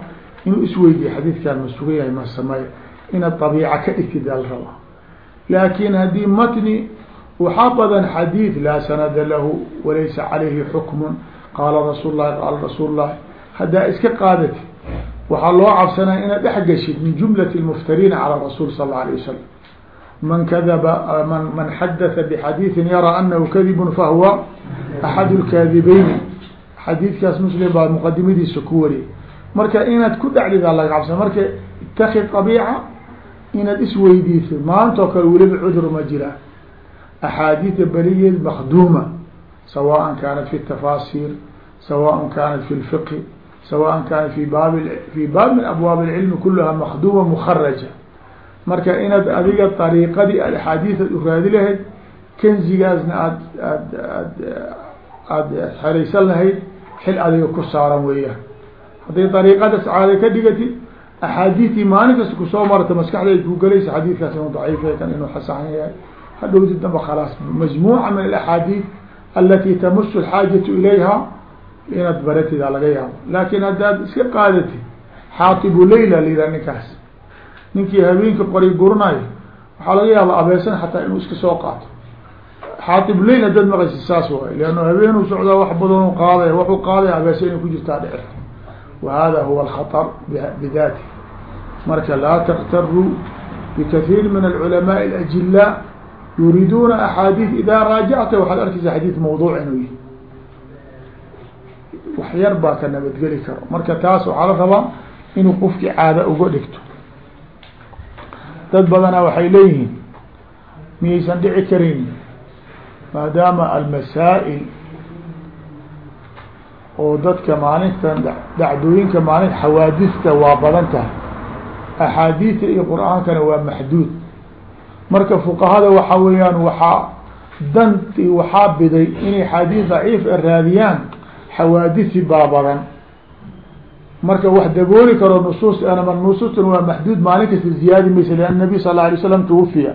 inuu isweydiye xadiidkan ma sugan yahay ma sameey inaad طabiica ka dhigtid al raba laakin haddii matni waxaa badan xadiid laa sanada lahu walaysa calayhi xukm qaala rasuul lahi qaala rasuul lahi haddaa iska qaadati waxaa loo cabsanaya inaad dhex geshid min jumlat اlmuftariina calى rasuul sal اla alيه wasalam man kadaba man man xadatha bxadiiثi yaraa anahu kadibun fahuwa axad اlkaadibeyni xadiidkaas muslim baa muqadimadiisa ku wariyay marka inaad ku dhacdidaa laga cabsana marka itakid طabiica inaad isweydiiso maantoo kale weliba cudur ma jiraan axaadiida berigeed makduuma sawaan kaanat في tafaasiir sawaan kaanat في lfiqi sawaan kaanat fi baabi fi baab min abwaab ilcilmi kulahaa makduuma mukharaja marka inaad adiga dariiqadii axaadiisaad u raadi lahayd kenzigaasna aad aad aad aada xeraysan lahayd xil adiga ku saaran weeyaan hadday dariiqadaas caada ka dhigatid axaadiistii maalin kasta ku soo marata maskaxda ay ku gelaysa xadiidkaas inuu daciif yahay kan hadhowti damba khalaas majmuuca min alaxaadiid alati tamusu alxaajatu ilayha inaad baratidaa laga yaabo laakin haddaad iska qaadatid xaatibu leyla la yihah ninkaas ninkii habeenka qori guranayo waxaa laga yaaba abeesan xataa inuu iska soo qaato xaatibu leyl haddaad maqaysi saas waay leanna habeenuu socdaa wax badan qaadaya waxuu qaadaya abeesa inay ku jirtaa dhici wa hada huwa alkhatar bidati marka laa taktaruu bikathiir min alculamaءi alajilaa yuriiduuna axaadiid idaa raajacta waxaad arkaysa xadiid mawduuc inuu yihi wax yar baa ka nabadgeli karo marka taas waxaa la rabaa inuu qofkii caada uga dhigto dad badana waxay leeyihiin miyaysan dhici karin maadaama almasaa'il oo dadka maalintan dhacdooyinka maalin xawaadista waa badan tahay axaadiidta iyo qur'aankana waa maxduud marka fuqahada waxa weeyaan waxaa danti waxaa biday inay xadiid daciif a raadiyaan xawaadisi baa badan marka wax dabooli karo nusuus anama nusuustan waa maxduud maalin kasta ziyaadi maysa lian nabiy sal la alay slam twufiya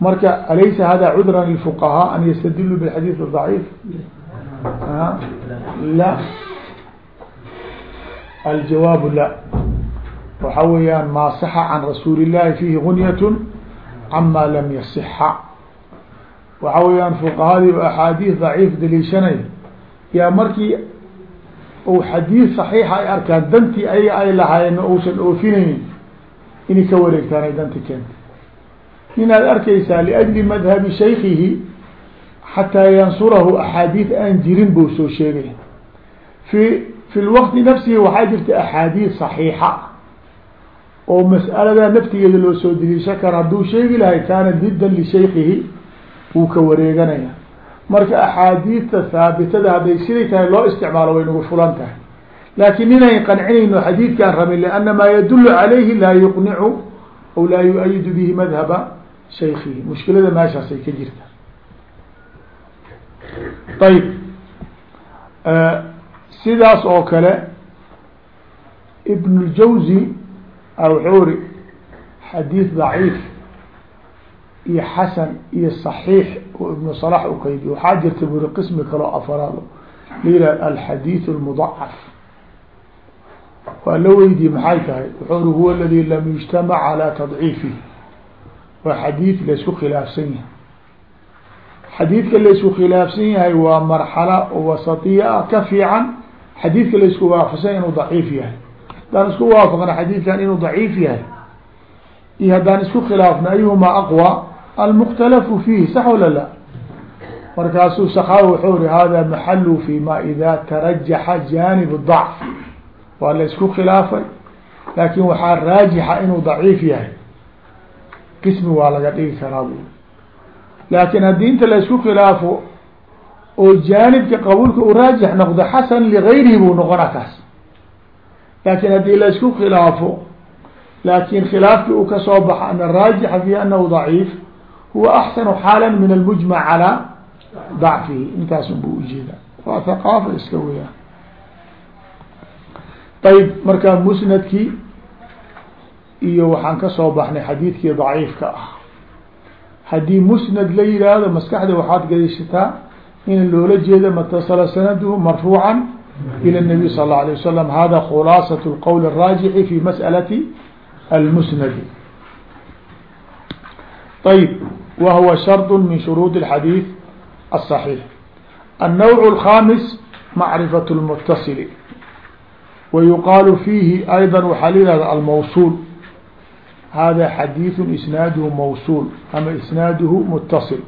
marka alaysa hada cudran lilfuqahaa an yastadiluu bixadiid daciif? La. Aljawaabu la. Waxa weeyaan maa saxa can rasuuli illahi fiihi gunyat cama lam yasixa waxa weeyaan fuqahadii o axaadiis daciif daliishanay yaa markii u xadiis saxiixa ay arkaan dantii ayaga ay lahaayeen ma uusan oofinaynin inay ka wareegtaan ay danti keentay inaad arkaysaa liajli madhabi shaykihi xataa yansurahu axaadiis aan jirin buu soo sheegay fi fi lwaqti nafsihi waxaa jirta axaadiis saxiixa oo mas'alada naftigeeda loo soo deliisha kara hadduu sheegi lahay kaana diddan lishaykihi wuu ka wareeganaya. Marka axaadiista haabitada hadday siday tahay loo isticmaalo way nagu fulan tahay. Laakin ninayn qancinayno xadiidkaan rabin lianna maa yadulu calayhi laa yuqnicu aw laa yu-ayidu bihi madhaba shaykihi mushkilada meeshaasay ka jirta. Ayb sidaas oo kale ibn اljawzi wuxuu ri xadiid daciif iyo xasan iyo صaxiix oo ibnu صlax u qaybiy waxaa jirta buri qismi kaloo afaraad layihah alxadiiث اlmudacaf waa la weydiye maxay tahay wuxuu ri huwa aladi lam yujtamac calى tadciifihi waa xadiid laysku khilaafsan yahay xadiidka laysku khilaafsan yahay waa marxala oo wasatiya ah ka fiican xadiidka laysku waafaqsan inuu daciif yahay haddaan isku waafaqna xadiidkan inuu daciif yahay iyo haddaan isku khilaafna ayuhumaa aqwى almukhtalafu fiihi sax wala la markaasuu sakaawi wuxuu ri hada maxalu fi ma ida tarajaxa janib dacf. Waa la isku khilaafay laakin waxaa raajixa inuu daciif yahay. Qismi waa laga dhigi karaa bu laakin haddii inta la isku khilaafo oo jaanibka qabuulka u raajix noqdo xasan ligayrihi buu noqona kaas laakin haddii la isku khilaafo laakin khilaafkii uu ka soo baxa ana raajixa fi anahu daciif huwa axsanu xaala min almujmac calaa dacfihi. Intaasun buu ujeeda waa thaqaafa iska weyaan ayb markaa musnadkii iyo waxaan ka soo baxnay xadiidkii daciifka ah. Haddii musnad la yihaahdo maskaxda waxaad gadishataa in loola jeeda matasala sanaduhu marfuuca ilى النabiy sal الlaه alيه wasalam hada khulaasaة اlqowl الraajixi fi masأalati almusnadi ayb wa huwa sharط min shuruud الxadiiث الصaحيح الnوع الخamis macrifaة الmتصل ويuqaalu fiihi ayضا waxaa la yihahda almawsul hada xadiiثu isnaaduhu mawsul ama isnaaduhu mutaصil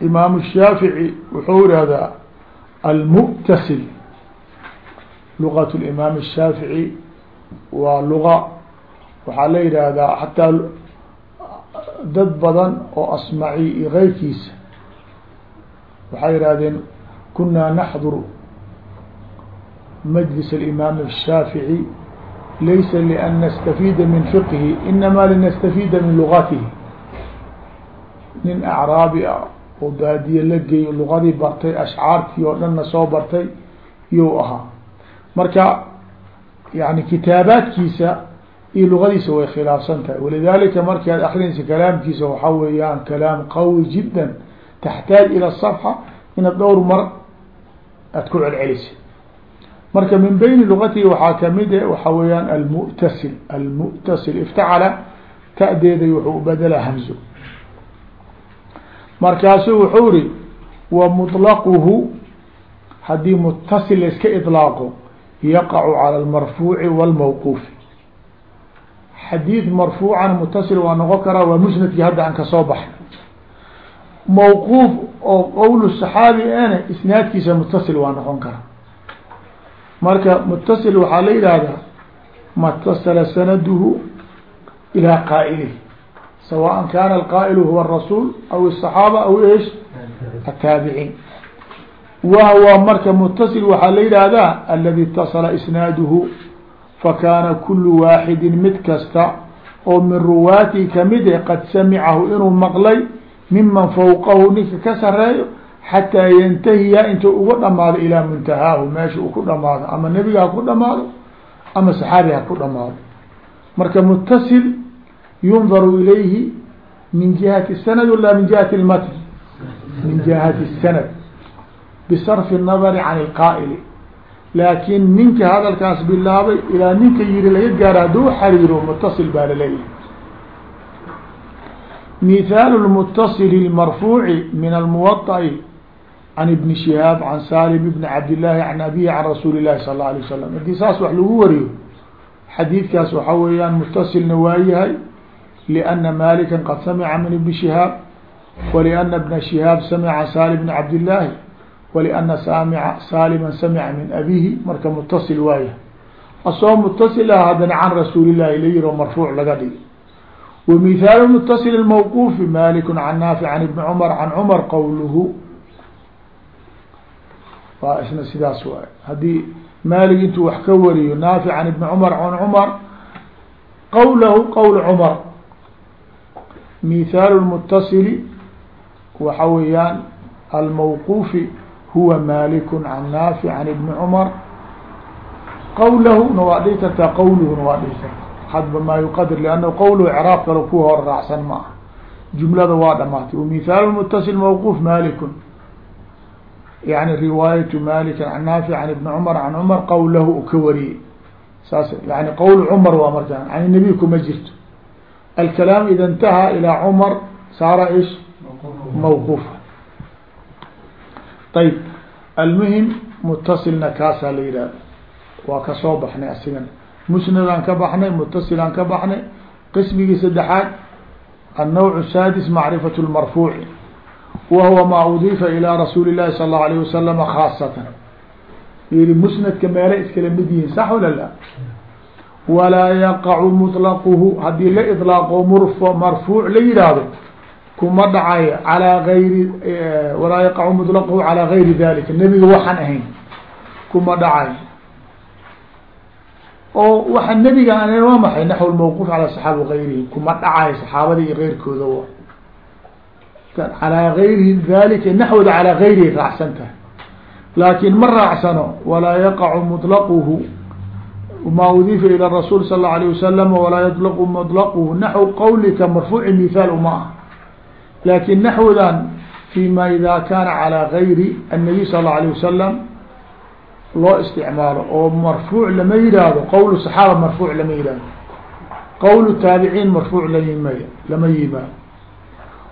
imaam الshaafiعي wuxuu ihahdaa almutasil lugaة اimaam الshaafiعي waa luga waxaa la yidhaahdaa xataa dad badan oo asmaci iyo keyrkiisa waxay yihahdeen kunaa naxdur majlis اimaam الshaafiعي laysa lian nastafida min fiqhi inama linastafida min lugatihi nin acraabi ah oo baadiye la geeyo lugadii bartay ashcaartii oo dhanna soo bartay iyou ahaa. Marka yani kitaabaadkiisa iyo lugadiisa way khilaafsan tahay. Walidalika marki aad akrinaysa kalaamkiisa waxaa weeyaan kalaam qawi jida taxtaaj ila صafxa inaad dhowr mar aad ku celcelisa marka min bayni lugatihi waxaa ka mid e waxaa weeyaan almutasil. Almutasil iftacala ta'deeday wuxuu ubadela hamzo markaasu wuxuu ri wa muطlaquhu haddii mutasil iska iطlaaqo yaqacu calى اlmarfuuci wاlmawquufi xadiid marfuucan mutasil waa noqon karaa waa musnadkii hadda aan kasoo baxay mawquuf oo qowl صaxaabi ene isnaadkiisa mutasil waa noqon karaa marka mutasil waxaa la yihahdaa matasala sanaduhu ilaa qaa'ilihi sawaء kana alqaa'ilu huwa الrasuul aw الصaxaaba aw esh ataabiciin wahwa marka mutasil waxaa la yihahdaa aladi اtasala isnaaduhu fakana kulu waaxidi mid kasta oo min ruwaatihi kamide qad samicahu inuu maqlay miman fawqahu ninka ka sareeyo xataa yantahiya intuu uga dhamaado ilaa muntahaahu meesha uu ku dhamaado ama nebiga ha ku dhamaado ama saxaabi ha ku dhamaado marka mutasil yundaru ilayhi min jihati sanad wala min jihati lmatn min jihati sanad bisarfi الnadari can اlqaa'ili laakiin ninka hadalkaas bilaabay ilaa ninka yiri laga gaaro hadduu xariiro mutasil baa laleeyahay mithaalu lmutasili lmarfuuci min almuwaطa'i can ibni shihaab can salim ibni cabdillaahi can abihi can rasuuli llahi sal اla alay wasalam haddii saas wax lagu wariyo xadiidkaas waxaa weeyaan mutasilna waa liana malika qad samica min ibni shihaab waliana ibna shihaab samica can salim bni cabdillaahi waliana saamica saalima samica min abihi marka mutasil waaya asoo mutasil ah haddana can rasuuli llahi la yiro marfuuc laga dhigi wa mithaalu mutasil mawquufi maliku can naafic can ibni cumar can cumar qowluhu waa isna sidaas waay haddii malig intuu wax ka wariyo naafic can ibni cumar can cumar qowlahu qowl cumar mithaalu lmutasili waxa weeyaan almawquufi huwa maliku can naafic can ibni cumar qawlahuna waa dhihi kartaa qawluhuna waa dhihi kartaa hadba maa yuqadir liannahu qawluhu craab kale ku hor raacsan ma ah jumlada waa dhamaatay wamithaalu mutasil mawquuf malikun yani riwaayatu maliki can naafic can ibni cumar can cumar qawlahu u ka wariyey saas yani qowl cumar waa markaa can nabiy kuma jirto alkalaam ida intahaa ilaa cumar saara ish mawquufa ayb almuhim mutasilna kaasaa la yihahda waa ka soo baxnay asigan musnadaan ka baxnay mutasilaan ka baxnay qismigii saddexaad saadis macrifat lmarfuuci wa huwa maa udiifa ilaa rasuuli llahi sal allau alayh wasalama khaasatan yiri musnadka meelay iskala mid yihiin sax wala la walaa yaqacu mطlaquhu haddii la iطlaaqo murf marfuuc la yihaahdo kuma dhacayo alaa ayri walaa yaqacu mطlaquhu calaa gayri dalika nebiga waxaan ahayn kuma dhacayo oo waxa nebiga aan waa maxay naxw mawquuf ala saxaaba gayrihi kuma dhacayo saxaabada iyo keyrkooda wa calaa gayrihi dalika naxwda calaa gayrihi raacsan tahay laakin ma raacsano walaa yaqacu mطlaquhu ma udifa ilى rasuul sal اlه alيه wasalam walaa yطlqu mطlaquhu naxw qawlika marfuuci mithaal uma ah lakin naxwdan fima ida kana calى gayri الnabiy sal اlه alيه wasalam loo isticmaalo oo marfuuc lama yihahdo qowl صaxaaba marfuuc lama yihahdo qowl taabiciin marfuuc lamay lama yimaado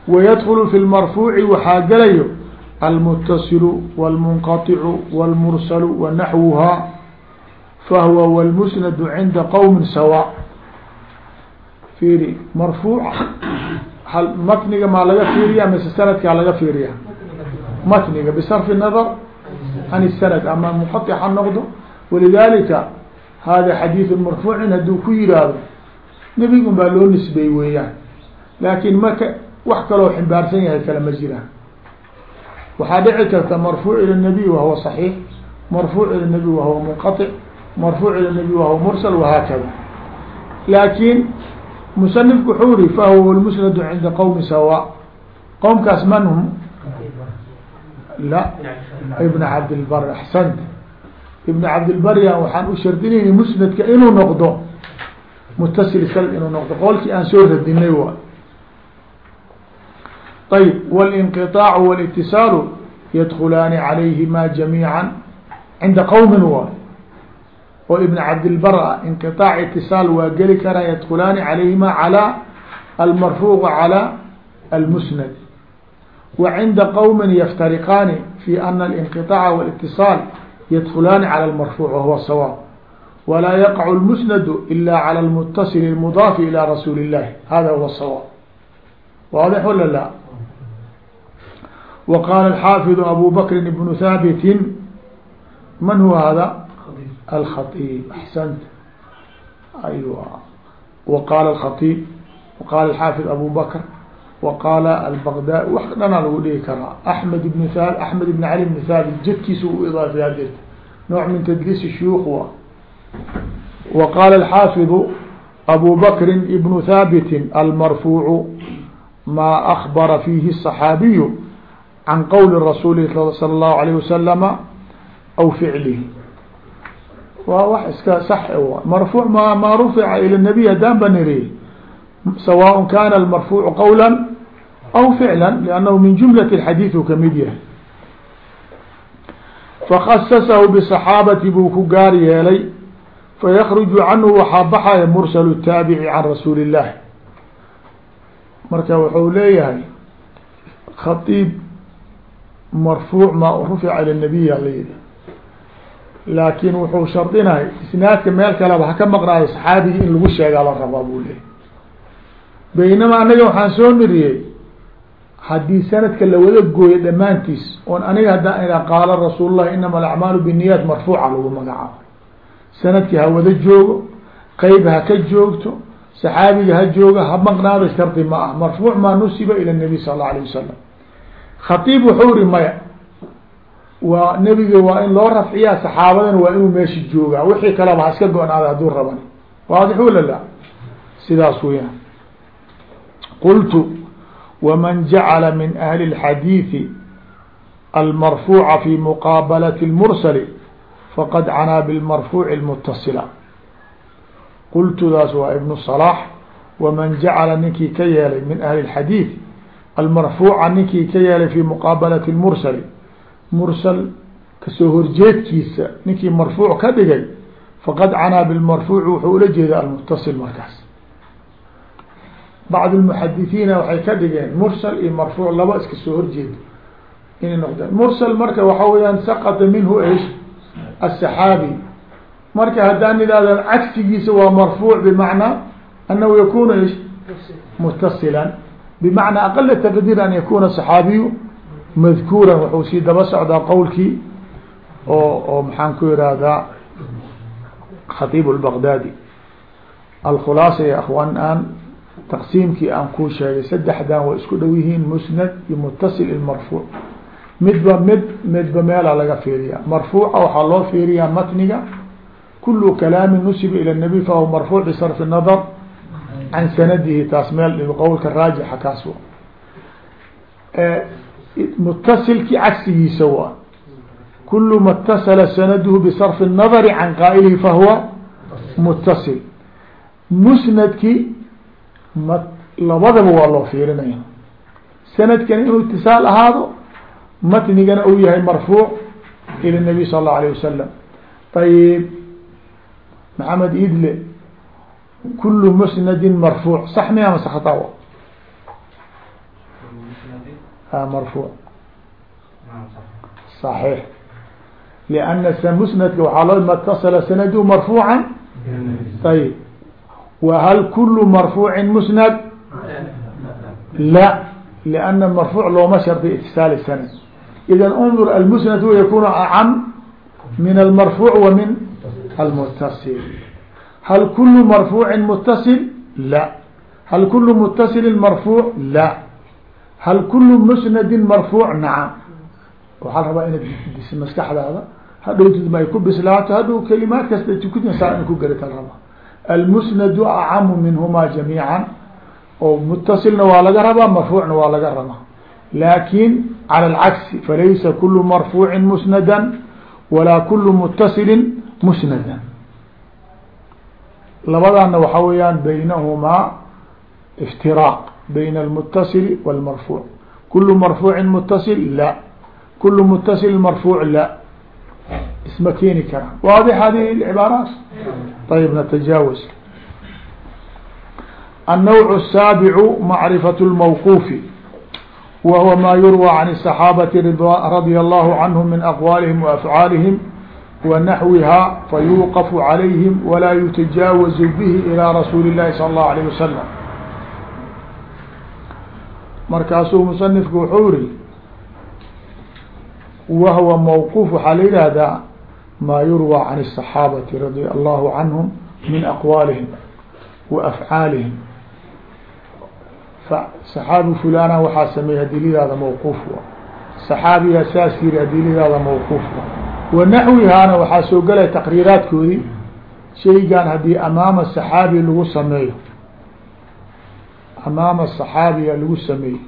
wydkl fi lmarfuuci waxaa gelayo almutasilu wاlmunqaطicu wاlmursalu wanaxwuha fahwa wاlmusnadu cinda qowmi sawa fiiri marfuuc hal matniga maa laga fiiriya mise sanadkaa laga fiiriya matniga bisarfi nadar can sanad ama munqaطic ha noqdo walidalika hada xadiiث marfuucin hadduu ku yiraahdo nebigun baa loo nisbey weeyaan laakin maka wax kaloo ximbaarsan yahay kale ma jiraan waxaa dhici karta marfuuc ila nabiy wahuwa صaxiix marfuuc ila nabiy wahuwa munqaطic marfuuc ila nabiy wahuwa mursal wahaakada laakin musanifku wuxuu iri fahuwa lmusnadu cinda qowmi sawa qowmkaas man hum la ibn cabdilbar axsant ibn cabdilbarya waxaan u shardinayna musnadka inuu noqdo mutasil sanad inuu noqdo qolkii aan soo radinay wa ayb wاlinqiطaac wاlitisaalu yadkulaani calayhima jamiica cinda qowmin waay oo ibn cabdilbar ah inqiطaac itisaal waa geli karaa yadkulaani calayhima calى almarfuuq calى almusnad wa cinda qowmin yaftariqaani fi ana alinqiطaaca wاlitisaal yadkulaani calى almarfuuc wahuwa sawaab walaa yaqacu lmusnadu ila calى lmutasil اlmudaafi ilى rasuuli اllahi hada huwa sawaab waadix wala la وqال الحافظ أbو بكر بن ثابت mن هو hذا الخطيب أحسنت أيوة وqال الخطيب وqال الحافظ أbو بكر وqال البغdاd wax dhana lagu dhigi karaa أحمد بن ث أحمد بن علي بن ثابت jadkiisa u iضاaفya jirt نوع min تdliس الشhyوخ w وqال الحافظ أbو بكر بن ثابت المرفوع ما أخبر فيه الصحاaبي can qowli rasuuli sala allahu alayh wasalama aw ficlihi waa wax iska sax marfuuc ma maa rufica ila nabiy haddaan ba niri sawaaء kana almarfuucu qawla aw ficla liannahu min jumlat اxadiiث u kamid yahay fakhasasahu bisaxaabati buu ku gaar yeelay fayakruju canhu waxaa baxaya mursal taabici can rasuuli illahi marka wuxuu leeyahay khaiib marfuuc maa rufica ila nabiy la yihi laakin wuxuu shardinahay isnaadka meel kaleba haka maqnaayo saxaabigii in lagu sheegaa la rabaa buu leeyahy baynama anaga waxaan soo miriyey haddii sanadka lawada gooyo dhammaantiis oon aniga haddaan ina qaala rasuul llahi inama alacmaalu binniyaat marfuuca lagu magacaabo. Sanadkii ha wada joogo qeyb ha ka joogto saxaabiga ha jooga ha maqnaado shardi ma ah. Marfuuc maa nusiba ila nabi sal alla alayh wasalam khatiib wuxuu iri maya waa nebiga waa in loo rafciyaa saxaabadana waa inuu meesha joogaa wixii kaleba ha iska go-naada hadduu raban waadix wala la sidaas weyaan qultu waman jacala min ahli اlxadiiثi almarfuuca fi muqaabalati اlmursali faqad canaa bilmarfuuci اlmutasila qultudaas waa ibnu صلاح waman jacala ninkii ka yeelay min ahli اxadiiث almarfuuca ninkii ka yeelay fi muqaabalati اmursali mursal ka soo horjeedkiisa ninkii marfuuc ka dhigay faqad canaa bilmarfuuc wuxuu ula jeeda almutasil markaas. Bacd muxadisiina waxay ka dhigeen mursal iyo marfuuc laba iska soo horjeeda inay noqdeen mursal marka waxa weyaan saqata minhu s asaxaabi marka haddaan idhaahda cagsigiisa waa marfuuc bimacnaa anahu yakunu s mutasilan bimacnaa aqala taqdiir an yakuna saxaabiyu madkuura wuxuu sii daba socdaa qowlkii oo oo maxaan ku irahdaa khatiib lbaqdaadi alkhulaasa ya akhwaan aan taqsiimkii aan kuu sheegay saddexdan way isku dhow yihiin musnad iyo mutasil iyo marfuuc midba mid midba meela laga fiiriya marfuuca waxaa loo fiiriyaa matniga kulu kalaami nusiba ila nabiy fahuwa marfuuc bisarfi nadar can sanadihi taas meel qowlka raajixa kaas mutasilkii cagsigiisa waa kulu ma اtasala sanaduhu bisarfi الnadari can qaa'ilihi fahuwa mutasil musnadki m labadaba waa loo fiirinaya sanadkan inuu itisaal ahaado matnigana uu yahay marfuuc ilى الnabiy sal اllahu alيه wasalam ayib maxamed idle kulu musnadi marfuuc sax miya mase khata marfuuc صaxiix لأna musnadka waxaa loo ma اtasala sanadu marfuuعa ayb whal kulu marfuuci musnad la لأna marfuuc looma shardiy itisaal sanad إذا انظر المسند هو يكون أعم من المرفوع ومن المتصل هل كل مرفوع متصل لا هل كل متصل مرفوع لا hal kulu musnadin marfuuc nacam waxaa la rabaa inaad disi maskaxdaada. Hadhowtid maay ku bislaato hadhow kalimaad kasta tukutinsaa in ku garita la rabaa. Almusnadu acamu minhumaa jamiican oo mutasilna waa laga rabaa marfuucna waa laga rabaa. Laakin calى alcagsi falaysa kulu marfuucin musnada walaa kulu mutasilin musnada labadaana waxaa weeyaan baynahumaa iftiraq bayna اlmutasili wاlmarfuuc kulu marfuuci mutasil la kulu mutasil marfuuc la isma keeni kara waadix hadihi اcibaaraat ayb natajaawaz النوع السابع معرفة الموقوف وهو ما يروى عن الصحاaبة رضي الله عنهم من أقوالهم وأفعاaلهم ونحوها فيوqف عليهم ولا يتجاوز به إلى رسuuل اللhi صلى الله عليه وسلم markaasuu مصنفku وxuu ri وهو موقوف waxaa la yihahdaa ما يروى عن الصحاaبة رضي الله عنهم من أقوالهم وأفعاaلهم صحaabi fulana waxaa sameeyey hadilidaada mawquuf صaxaabiga saas yiri hadilidaada mawquuf wanaxwihaana waxaa soo gelaya taqriiraadkoodii shaygan haddii amaama صaxaabi lagu sameeyo amaama saxaabiga lagu sameeyey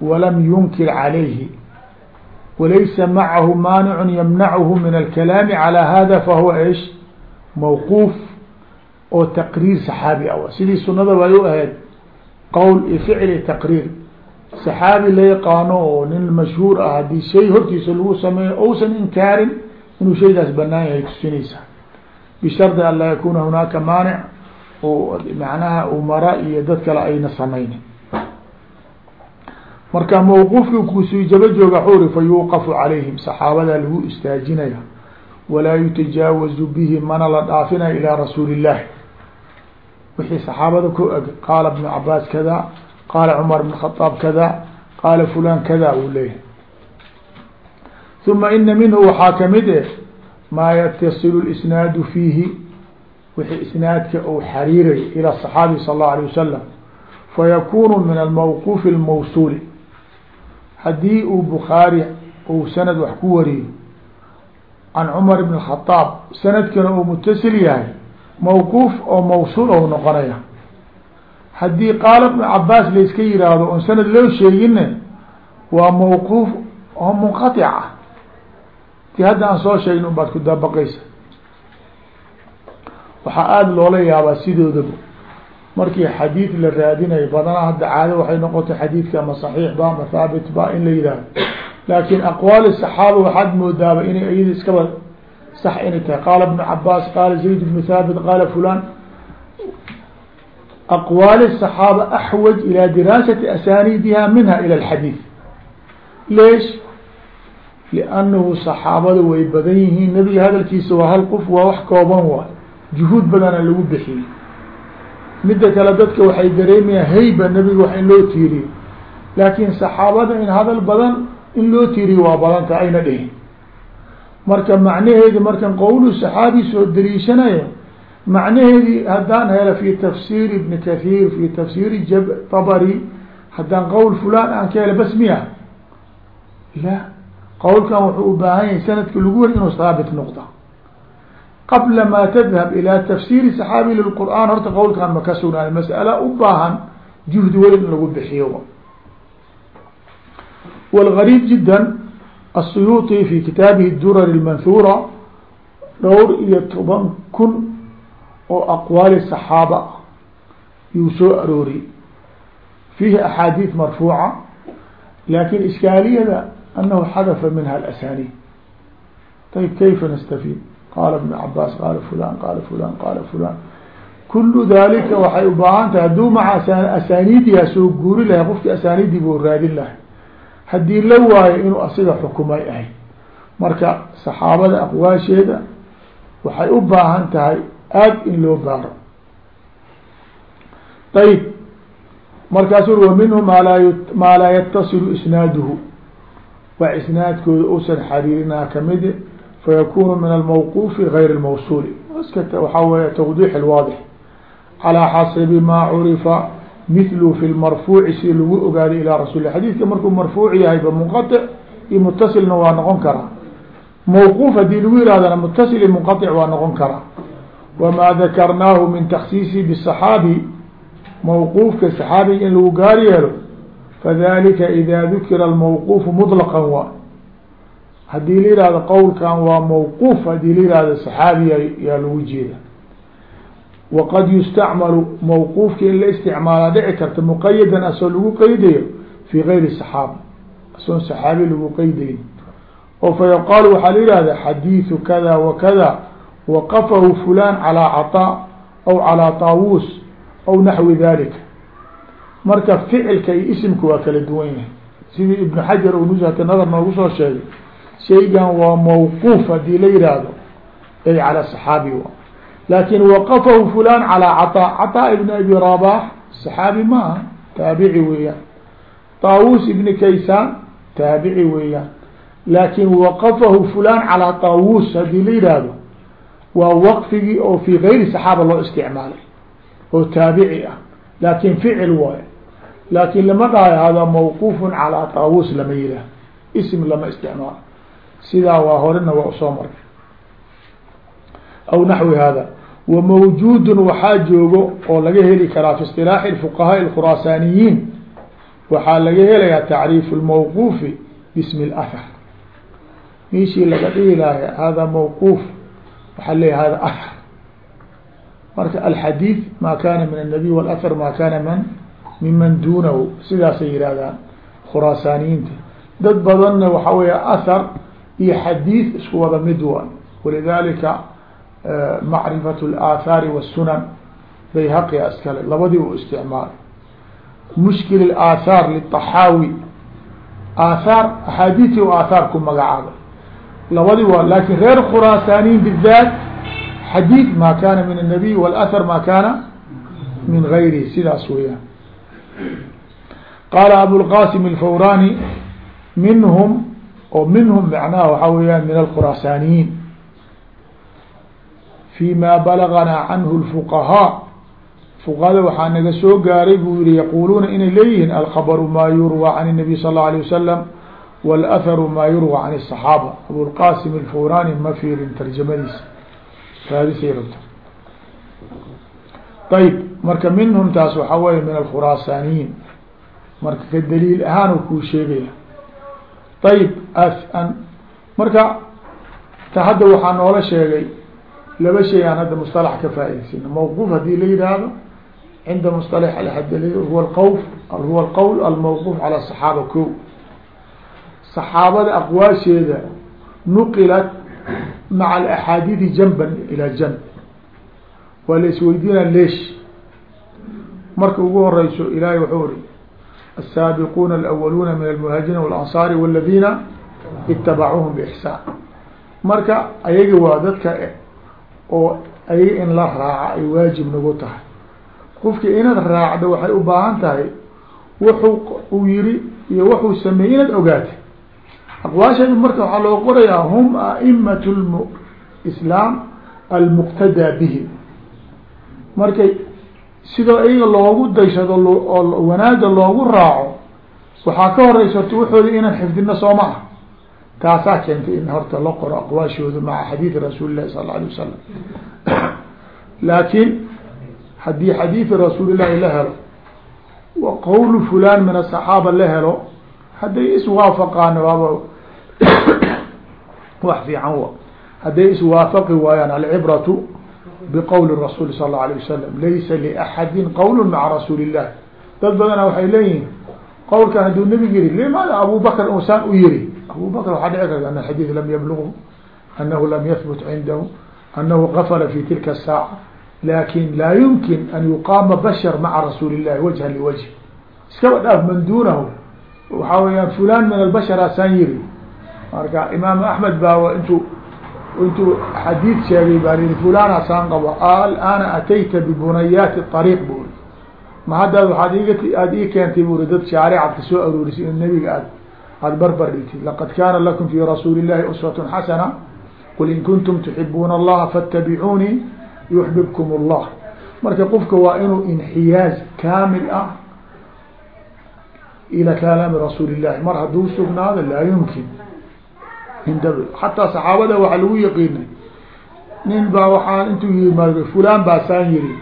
walam yunkir calayhi walaysa macahu maanicun yamnachu min alkalaami calaa hada fahuwa ish mawquuf oo taqriir saxaabi ah. Sidii sunada way u ahayd qowl iyo ficli taqriir. Saxaabi la yaqaano oo nin mashhuur ah haddii shay hortiisa lagu sameeyo ousan inkaarin inuu shaydaas banaan yahay tusinaysa. Bishardi an laa yakuuna hunaaka maanic oo macnaha umara iyo dad kale ayna samaynin. Marka mawquufkii ku sii jaba jooga xuri fa yuuqafu calayhim saxaabadaa lagu istaajinaya walaa yutajaawazu bihi mana la dhaafinaya ilaa rasuuli illahi wixii saxaabada ku eg qaala ibnu cabaas kada qaala cumar ibn khadaab kada qaala fulan kada uu leeyahay. Uma ina minhu waxaa ka mid e maa yatasilu lisnaadu fiihi wixii isnaadka uu xariirayo ilى صaxaabi sal اllahu alيه wasalam fayakunu min almawqufi اlmawsuuli haddii uu bukhaari uu sanad wax ku wariyo can cumar bn الkhadaab sanadkana uu mutasil yahay mawquuf oo mawsuul ou noqonaya haddii qaala bnu cabaas layska yiraahdo oon sanad loo sheegine waa mawquuf oo munqaطic ah ti hadda aan soo sheegin un baad ku dabaqaysa waxaa aada loola yaabaa sidoodaba markii xadiid la raadinayo badanaa hadda caado waxay noqotay xadiidka ama saxiix ba ama thaabit ba in la yidhaahdo laakiin aqwaali saxaaba waxaad moodaaba inay iyada iskaba sax inay tahay. Qaala ibnu cabaas qaala zayd ibnu thaabit qaala fulan aqwaali saxaaba axwaj ilaa diraasati asaaniidiha minha ila alxadiid leesh liannahu saxaabada way badan yihiin. Nebiga hadalkiisa waa hal qof waa wax kooban waay juhuud badana lagu bixiyey. Midda kale dadka waxay dareemayaan hayba nebiga wax in loo tiiriyo laakiin saxaabada in hadal badan in loo tiiriyo waa badanta ayna dhihin. Marka macnaheedi markan qowlu saxaabi soo dariishanayo macnaheedii haddaan helo fi tafsiiri ibni kathiir fi tafsiiri j tabari haddaan qowl fulan aan ka helo bas miya la qowlkan wuxuu u baahan yahay sanadka lagu wari inuu haabit noqda qabla maa tadhab ilaa tafsiiri saxaabi lilqur'aan. Horta qawlkaan ma ka sugnaay mas'ala u baahan juhdi weli in lagu bixiyo. Walgariib jiddan asuyuuti fi kitaabihi durar ilmanhuura dhowr iyo toban kun oo aqwaali saxaaba ah yuu soo aroori fiihi axaadiid marfuuca laakin iskaaliyada anahu xadafa minha alasaniid ayb kayfa nastafiid qaala ibn cabaas qaala fulan qaala fulan qaala fulan kulu dalika waxay u baahan tahay hadduu maca asaniidiha soo guuri lahay qofkii asaniidii buu raadin lahay haddii la waayo inuu asiga xukumay ahay marka saxaabada aqwaasheeda waxay u baahan tahay aad in loo baaro ayb markaasu wa minhu maa laa maa laa yatasilu isnaaduhu waa isnaadkooda usan xariirinaa kamide fayakunu min almawqufi gayr اlmawsuuli waxaa weya tawdix اlwaadix calىa xasabi maa curifa mithlu fi lmarfuuci si lagu ogaaday ilaa rasul xadiidka markuu marfuuc yahay ba munqaطic iyo mutasilna waa noqon karaa mawquuf haddii lagu yihahdana mutasil iyo munqaطic waa noqon karaa wamaa dakarnaahu min taksiisi bصaxaabi mawquufka saxaabiga in lagu gaar yeelo fadalika ida dukira almawquufu muطlaqan waa haddii la yihahdo qowlkan waa mawquuf haddii la yihahdo saxaabiya yaa lagu jeeda. Waqad yustacmalu mawquufka in la isticmaalaa dhici karta muqayadan asoo lagu qaydayo fii gayri saxaaba asoon saxaabi lagu qeydayn oo fa yuqaalu waxaa la yihahda xadiidu kada wa kada waqafahu fulan calaa cataa aw calaa taawuus aw naxwi dalika marka ficilka iyo isimka waa kala duwan yahay. Sidii ibnu xajar oo nushaka nadar noogu soo sheegay shaygan waa mawquuf hadii la yihaahdo ay calى صaxaabi laakin waqafahu fulan calىa caطaa caطaa ibn abi rabax صaxaabi ma aha taabici weeyaan taawus ibni kaysaan taabici weeyaan laakin waqafahu fulan calىa taawus hadii la yihahdo waa waqfigii oo fi gayri صaxaaba loo isticmaalay oo taabici ah laakin ficil waayo laakin lama dhahayo hada mawquuf calىa taawus lama yihah ism lama isticmaalo sidaa waa horena waa usoo maray aw naxwi hada wamawjuudun waxaa joogo oo laga heli karaa fi isilaaxi fuqahaa اkhuraasaaniyiin waxaa laga helayaa tacriif اlmawquufi bismi اlahar meeshii laga dhihi lahay hada mawquuf waxaa leeya hada ahar marka alxadiid ma kana min الnabiy wاlahar ma kana man miman dunahu sidaasay yihahdaan khuraasaaniyiinta dad badanna waxa weya ahar iyo xadiid isku wada mid waay walidalika macrifat اlaathaari wالsunan bayhaqia iskale labadii u isticmaalay mushkil اaathaar lلطaxaawi aathaar axaadiisi u aathaar ku magacaabay labadi waa lakin reer khuraasaaniyin bidaat xadiid ma kana min الnabiy wاlأthar ma kana min gayrihi sidaas weyaan qaala abulqasim الfawrani minhum oo minhum macnaha waxaa weyaan min alkhuraasaaniyiin fi ma balaganaa canhu lfuqahaa fuqahada waxaa naga soo gaaray buu yihi yaquuluuna inay leeyihiin alkhabru ma yurwى can الnabiy sal اlه alيه wasalam wاlأharu ma yurwى can الصaxaaba abulqasim alfawrani ma fiirin tarjamadiisa raadisay rabta ayb marka minhum taas waxaa weeye min alkhuraasaaniyiin marka ka daliil ahaan kuu sheegaya ayb marka ta hadda waxaa noola sheegay laba shay aan hadda mustalax ka faa'idaysano mawquuf haddii la yihaahdo cinda mustalax aadl huwa qawl huwa alqawl almawquuf calى saxaaba ko saxaabada aqwaasheeda nuqilat maca alaxaadiidi janban ilaa janb waa la isweydiinaa leesh marka ugu horeyso ilaahay wuxuu ri الsaabiquuna alأwaluuna min almuhaajiriin walansaari waladina itabacuuhum bixsaan marka ayaga waa dadka oo ayaga in la raaca ay waajib nagu tahay qofki inaad raacdo waxay u baahan tahay wuxuu uu yiri iyo wuxuu sameeyey inaad ogaatay aqwaasheeda marka waxaa loo qorayaa hum a'imat islaam almuqtadaa bihi markay sidoo iyaga loogu daysado oo wanaaga loogu raaco waxaa ka horeysa horta waxooda inaan xifdino soo ah taasaa keentay in horta la qoro aqwaashooda maca xadiidi rasuuli llahi sal la alay wasalam laakiin haddii xadiidi rasuuli llahi la helo wa qowlu fulan min asaxaaba la helo hadday iswaafaqaan waaba wax fiican wa hadday iswaafaqi waayaan alcibratu bqwl rasuul sal اla alيه wasalam laysa liaxadi qowl maca rasuuli الlah dad badana waxay leeyihin qowlkan hadduu nabig yihi limaada abu bakr usaan u yihi abu bakr waxaa dhici karta an xadiid lam yablغhu anahu lam yahbut cindahu anahu qafla fi tilka الsaaca lakin laa yumkin an yuqaama bashar maca rasuuli الlahi wajha liwajh iskaba dhaaf man dunahu waxaa weyaan fulan min albashar asaan yiri marka imaam axmed baa intuu intuu xadiid sheegay baa yihi fulana saan qabo alana atayta bibunayaati ariiq buri ma haddaad waaad aada ii keentay buri dad shaaricad ka soo aruurisay in nabiga aad aada barbar dhigtid laqad kaana lakum fi rasuuli illahi uswatun xasana qul in kuntum tuxibuuna allaha faاtabicuunii yuxbibkum اllah marka qofka waa inuu inxiyaaz kaamil ah ila kalaami rasuuli illahi mar hadduu sugnaado laa yumkin hindab xataa saxaabada waxaa lagu yaqiinay nin baa waxaa intuu yimaado fulan baa saan yiri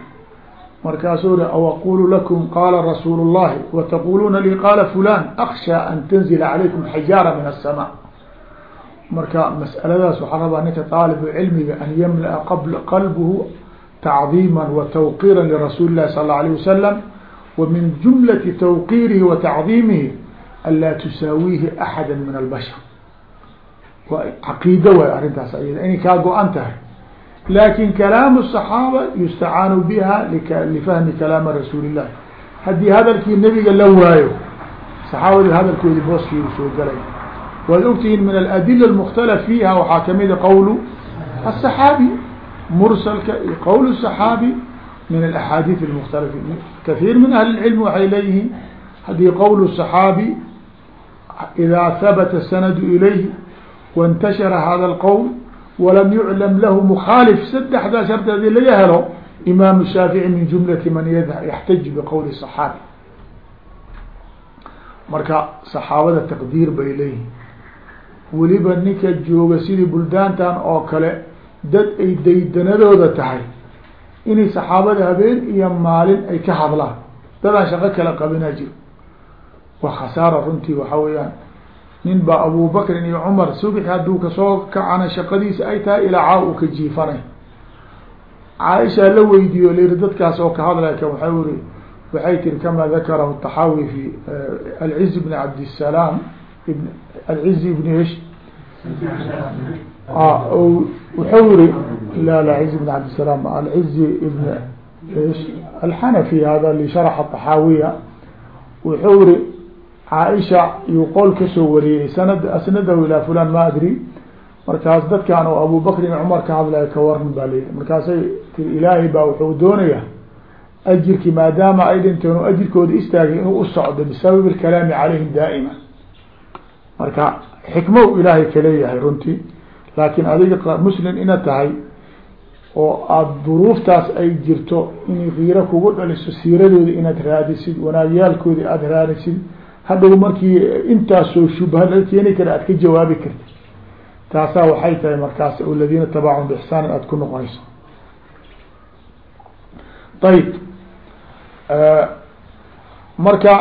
markaasuu ri aw aqulu lakum qaala rasuulu الlahi wataquluuna li qaala fulan aksha an tanzila calaykum xijaara min الsama marka mas'aladaas waxaa rabaa ninka aalibu cilmiga an yamla'a qalbuhu tacdiima watawqiira lirasuuli الlahi sal اla alيه wasalam wa min jumlati tawqiirihi wa tacdiimihi an laa tusaawiihi axada min albashar waa caqiido waay arrintaas ayada inay kaa go-an tahay laakin kalaamu الصaxaaba yustacaanu biha lifahmi kalaama rasuuli الlah haddii hadalkii nebiga la waayo saxaabada hadalkoodi booskii u soo galay waad ogtihiin min aladila اmkhtalaf fiiha waxaa kamida qowlu الصaxaabi mursalka iyo qowl الصaxaabi min alaxaadiث اmkhtalaf kahiir min ahli اlcilm waxay leeyihiin haddii qowl الصaxaabi idaa habata sanadu ilayhi wاntashara hada اlqowl walam yuclam lahu mukhaalif saddexdaa shardi hadii laga helo imaamu shaafici min jumlati man yaxtaj biqowli صaxaabi marka saxaabada taqdiir bay leeyihin weliba ninka jooga sidii buldaantan oo kale dad ay daydanadooda tahay inay saxaabada habeen iyo maalin ay ka hadlaan dadaan shaqo kala qabinaa jiro waa khasaara runtii waxaa weeyaan nin baa abubakrin iyo cumar subx hadduu ka soo kacana shaqadiisa ay tahay ilaa caa u ka jiifanay. Caaishaa la weydiiyo layiri dadkaas oo ka hadlay kan waay waxay tiri kama dakarahu taxaawi fi eh, alciz bn cabdisalaam ibn alciz ibn ish? Ah, wuxuu yiri la la ciz ibn cabdisalaam alciz ibn ish alxanafi hada li sharxa wuxuu yiri caaisha yuu qowl ka soo wariyey sanad asnadahu ilaa fulan ma adri. Markaas dadkan oo abu bakrin cumar ka hadlaya ka waran baa layihi markaasay tiri ilaahay baa wuxuu doonaya ajirki maadaama ay dhinteen oo ajirkooda istaagay inuu u socdo bisabab alkalaami calayhim daa'ima. Marka xikmo ilaahay kaleeyahay runtii. Laakiin adiga muslim ina tahay oo aada duruuftaas ay jirto inay kiiro kugu dhaliso siiradooda inaad raadisid wanaagyaalkoodi aada raadisid hadhow markii intaasoo shubha la keeni kara aad ka jawaabi kartid. Taasaa waxay tahay markaas aladiina tabacum bixsaanin aada ku noqonayso. Ayib marka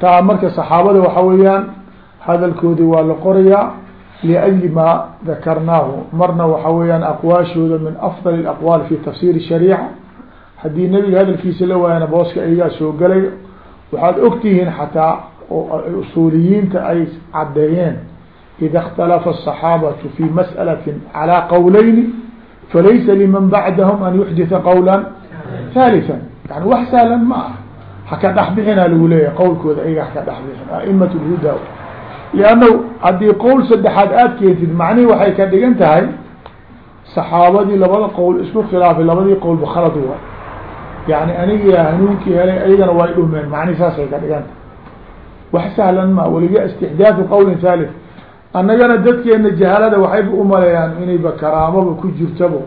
taa marka saxaabada waxa weeyaan hadalkoodi waa la qorayaa liajli maa dakarnaahu. Marna waxa weeyaan aqwaashooda min afdal اaqwaal fi tafsir shariica. Haddii nebiga hadalkiisa la waayana booska ayagaa soo galay waxaad ogtihiin xataa oo usuuliyiinta ay caddeeyeen ida اkhtalafa الصaxaabatu fi masأalati calى qowleyni falaysa liman bacdahum an yuxditha qowla ثالثا yani wax sahlan ma ah haka dhexbixina lagu leeyahay qowlkooda ayaga haka dhexbixin a'imat lhuda lianna haddii qowl saddexaad aad keentid macnihi waxay ka dhigan tahay saxaabadii labada qowl isku khilaafay labadii qowlba khalad wa yani aniga hanuunkii helay ayagana waa dhumeen. Macnihi saasay ka dhiganta wax sahlan ma weliga istixdaafu qawlin thalif annagana dadkeena jahalada waxayba u maleeyaan inayba karaamaba ku jirtabo.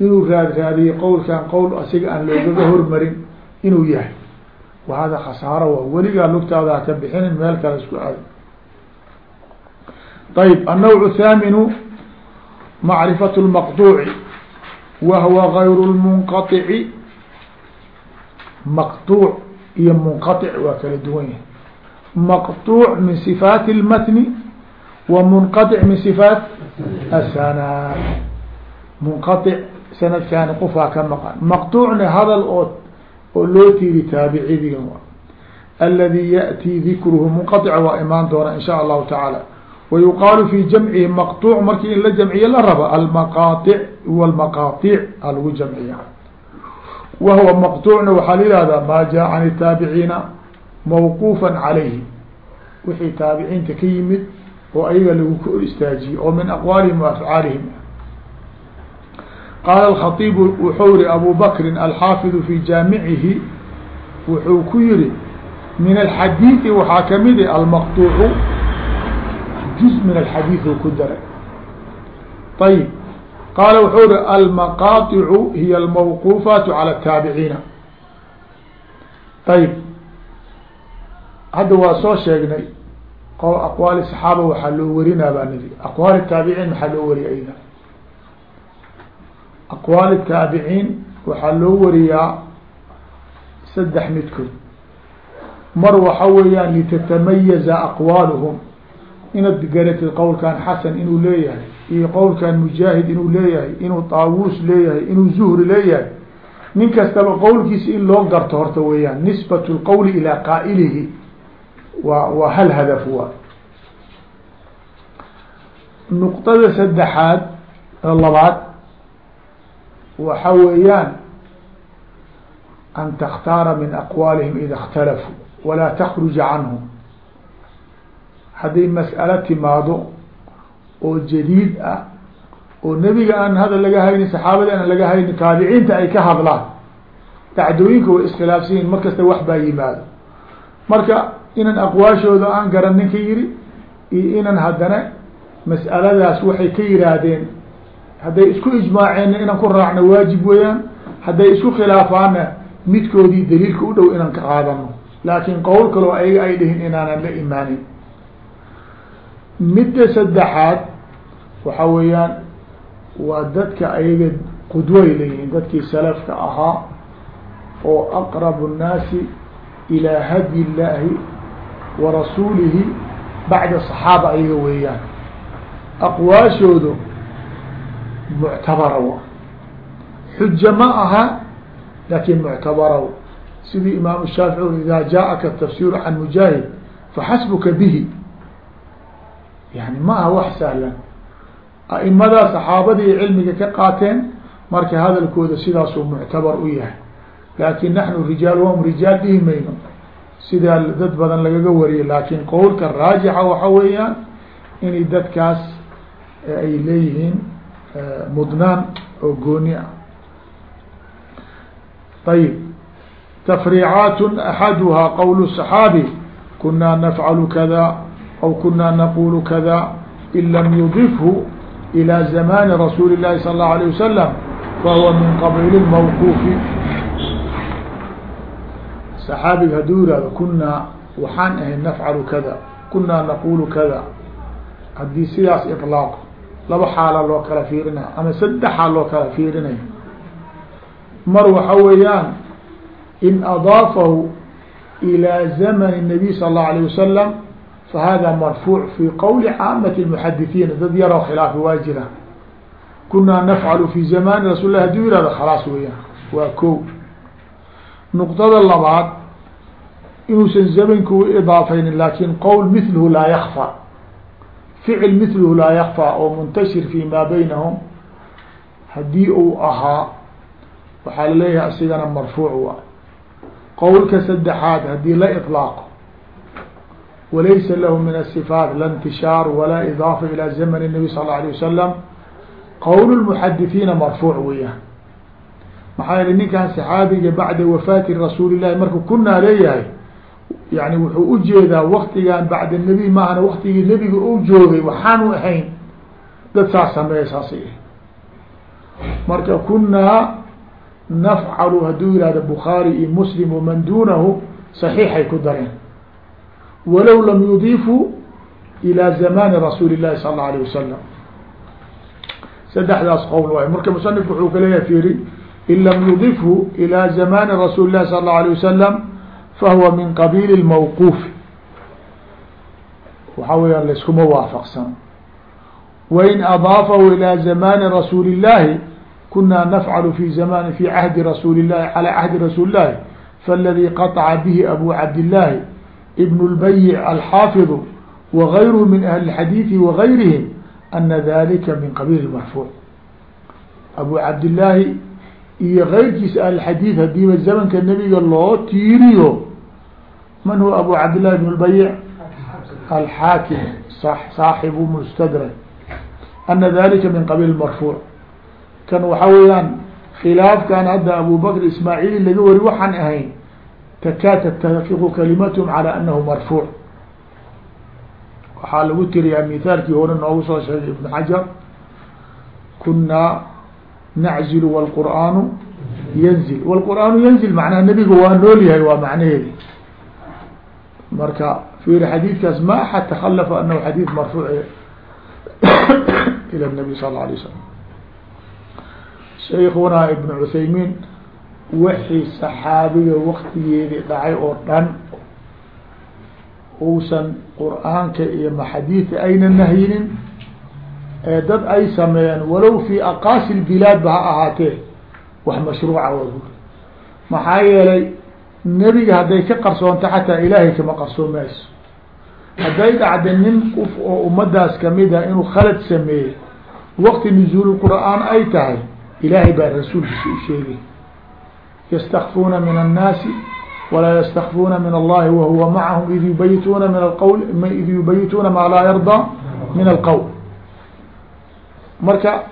Inuu raad raadiyey qowlkan qowl asiga aan loogaga hormarin inuu yahay. Wa hada khasaaro wa weligaa lugtaada haka bixinin meel kale isku aadi ayb annawc thaaminu macrifatu lmaqduuci wa hwa gayru مqطوع iyo منqطع waa kala duwan yahay مqطوع min صفاaت المتن ومنqطع min صفاaت السند منqطع sanadkaani qofaa ka maqan maqطuucna hadal oo oo loo tiiri taabicidiga aladi yaأtii dikruhu munqaطica waa imaan doona in sha allahu tacaala wayuqaalu fi jamcihi maqطuuc markii in la jamciye la raba almaqaaطic wاlmaqaaطic a lagu jamciya wa huwa maqtuucna waxaa la yihahdaa maa jaa can taabiciina mawquufa calayhi wixii taabiciinta ka yimid oo ayaga lagu ka istaajiyey oo min aqwaalihim wa afcaalihim qaala alkhaibu wuxuu yihi abu bakrin alxaafidu fi jaamicihi wuxuu ku yihi min alxadiidi waxaa ka mid almaqtuucu juz min alxadiidu ku daray ayib qaala wuxuu yihi almaqaaطicu hiy almawquufaat calى الtaabiciina ayib hadda waa soo sheegnay aqwaali صaxaaba waxaa loo warinaa baa nidi aqwaali taabiciin maxaa loo wariya ayda aqwaal الtaabiciin waxaa loo wariyaa saddex midkood mar waxa weeyaan litatamayaza aqwaaluhum inaad garatid qowlkan xasan inuu leeyahay iyo qowlkan mujaahid inuu leeyahay inuu taawuus leeyahay inuu zuhri leeyahay nin kastaba qowlkiisa in loo garto horta weeyaan nisbat اlqowli ilaa qaa'ilihi. Waa waa hal hadaf waa. Nuqtada saddexaad labaad waxa weeyaan an taktaara min aqwaalihim ida اkhtalafuu walaa takruja canhum hadday mas'alo timaado oo jadiid ah oo nebiga aan hadal laga haynin saxaabada aan laga haynin taabiciinta ay ka hadlaan dacdooyinka way iskhilaafsan yihiin markasta wax baa yimaado. Marka inan aqwaashooda aan garan ninka yiri iyo inan haddana mas'aladaas waxay ka yihaahdeen hadday isku ijmaaceenna inaan ku raacno waajib weeyaan hadday isku khilaafaanna midkoodii daliilka u dhow inaan ka qaadano. Laakiin qowl kaloo ayaga ay dhihin inaanan la imaanin midda saddexaad waxa weeyaan waa dadka ayaga qudway leeyihiin dadkii salafka ahaa oo aqrabu nnaasi ilaa hadyi illaahi wa rasuulihi bacda saxaaba ayaga weeyaan. Aqwaashoodu muctabara wa xuja ma aha laakin muctabara sidii imaam shaafici ida jaaءaka tafsiru can mujaahid faxasbuka bihi yani ma aha wax sahlan a'imadaa saxaabadii cilmiga ka qaateen marka hadalkooda sidaasuu muctabar u yahay laakin naxnu rijaal wahum rijaal dhihi mayno sidaa dad badan lagaga wariyay laakin qowlka raajixa waxa weeyaan inay dadkaas ay leeyihiin mudnaan oo gooni ah ayib tafriicaat axaduhaa qowl الصaxaabi kunaa nafcalu kada aw kunaa naqulu kada in lam yudifhu ilى zamani rasuuli الlahi salى الlahu alيه wasalam fahuwa min qabiil mawquufi saxaabiga hadduu yihahdo kunaa waxaan ahay nafcalu kada kunaa naqulu kada haddii sidaas iطlaaqo laba xaala loo kala fiirinaya ama saddexaa loo kala fiirinaya mar waxa weeyaan in adaafahu ilى zamn الnabiy sal الlahu alيه wasalam fahada marfuuc fi qowli caamati الmuxadithiin dad yaroo khilaafi waa jira kunaa nafcalu fi zamani rasul lah haduu yihahdo khalaas weeyaan waa ko nuqdada labaad inuusan zamanku u idaafaynin lakin qowl milhu laa yakfى ficil milhu laa yakfى oo muntashir fi ma baynahum hadii uu ahaa waxaa laleeyahay asigana marfuuc wa qowlka saddexaad hadii la iطlaaqo walaysa lahu min الصفاat la اntishaar walaa idaafa ilى zamn الnabi sal اله alيه wasalam qowl الmuxadithiina marfuuc weeyaan maxaa yeele ninkan saxaabiga bacda wafaati rasuuli الlahi marku kunaa leeyahay yani wuxuu ujeedaa waktigan bacda nebi maahana waktigii nebiga u joogay waxaanu ahayn dad saas sameeya saasay marka kunaa nafcalu hadduu yihahdo bukhaari iyo muslim waman dunahu saxiixay ku dareen walow lam yudiifuu ilى zamani rasuuli الlahi sal اla alيه wasalam saddexdaas qowl waay marka musanif wuxuu ka leeyahay fiiri in lam yudifhu ilى zamani rasuuli الlahi sal اla alيه wasalam fahuwa min qabiil اmawquufi waxa weeyaan layskuma waafaqsan wain adaafahu ilى zamani rasuuli الlahi kuna nafعl fi zaman fi cahdi rasuuli الlahi calى cahdi rasuuli الlahi faاladي qaطca bihi abu cabdالlahi ibn اlbayic alxaafiظ wغayruhu min ahli الxadiiثi wغayrihim ana dalika min qabiil marfuuc abu cabdillaahi iyo keyrkiisa ahlxadiid hadiiba zamanka nebiga loo tiiriyo man huwa abu cabdillahi bn اlbayic alxaakim saaxibu mustadrak ana dalika min qabiil marfuuc kan waxa weeyaan khilaafkan hadda abu bakr ismaaciili laga wari waxaan ahayn takaad tattafiqu kalimathm calى anahu marfuuc waxaa lagu tiriyaa mithaalkii hore noogu soo sheegay ibn xajar kunaa naczilu wاlqur'aanu yanzil wاlqur'aanu yanzil macnaha nebiga waa nool yahay waa macnaheedi marka fiiri xadiidkaas ma axad takalafa anahu xadiid marfuuc ilى الnabi sal اla alay slam shaykhuna ibn cuthaymiin wixii saxaabiga waktigeedii dhacay oo dhan uusan qur'aanka iyo maxadiidka ayna nahyinin ee dad ay sameeyeen walow fi aqaasi lbilaadba ha ahaatee wax mashruuca wa maxaa yeelay nebiga hadday ka qarsoonto xataa ilaahay kama qarsoomayso hadday dhacda nin uf oo ummadaas ka mid a inuu khalad sameeyey waqti nuzuul qur'aan ay tahay ilaahay baa rasuulkiisa u sheegay ystakfuuna min الnaasi walaa ystakfuuna min allahi wahuwa macahum id yubayituuna min alqwl id yubayituuna maa laa yardaa min alqowl marka